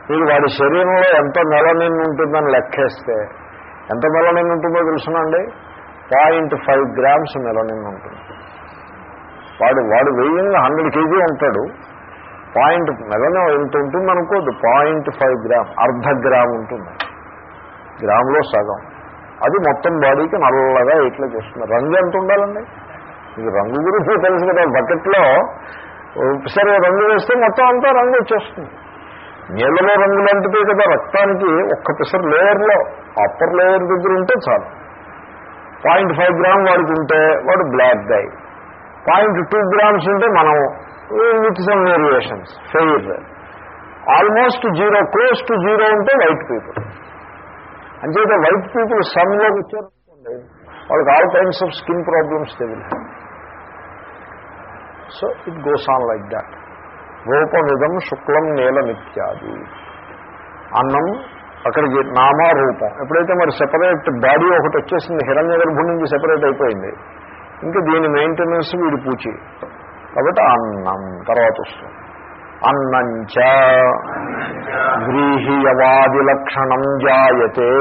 మీరు వాడి శరీరంలో ఎంత మెలనిన్ ఉంటుందని లెక్కేస్తే ఎంత మెలనిన్ ఉంటుందో తెలుసునండి? పాయింట్ ఫైవ్ గ్రామ్స్ మెలనిన్ ఉంటుంది. వాడు వాడు వెయ్యింగ్ హండ్రెడ్ కేజీ ఉంటాడు. పాయింట్ మెలనిన్ ఎంత ఉంటుంది అనుకోద్దు పాయింట్ ఫైవ్ గ్రామ్ అర్ధ గ్రామ్ ఉంటుంది. గ్రామ్లో సగం. అది మొత్తం బాడీకి నల్లగా ఇట్లా చేస్తుంది. రంగు ఎంత ఉండాలండి? మీకు రంగు గురించి తెలుసు కదా బకెట్లో సరే రంగు వేస్తే మొత్తం అంతా రంగు వచ్చేస్తుంది. నీళ్ళలో రంగులు అంటితే కదా రక్తానికి ఒక్క పిసర్ లేయర్లో అప్పర్ లేయర్ దగ్గర ఉంటే చాలు. పాయింట్ ఫైవ్ గ్రామ్ వాడికి ఉంటే వాడు black dye point two grams ఉంటే మనం with some variations fair almost zero close to zero ఉంటే వైట్ పీపుల్ అంచేత వైట్ పీపుల్ సన్లోకి వచ్చారనుకోండి వాళ్ళకి all kinds of skin problems they so it goes on like that రూపమిదం శుక్లం నీలమిత్యాది. అన్నం అక్కడికి నామ రూపం ఎప్పుడైతే మరి సెపరేట్ బాడీ ఒకటి వచ్చేసింది హిరణ్య గర్భం నుంచి సెపరేట్ అయిపోయింది. ఇంకా దీని మెయింటెనెన్స్ వీడి పూచి. కాబట్టి అన్నం తర్వాత వస్తుంది. అన్నంచ వ్రీహియవాది లక్షణం జాయతే.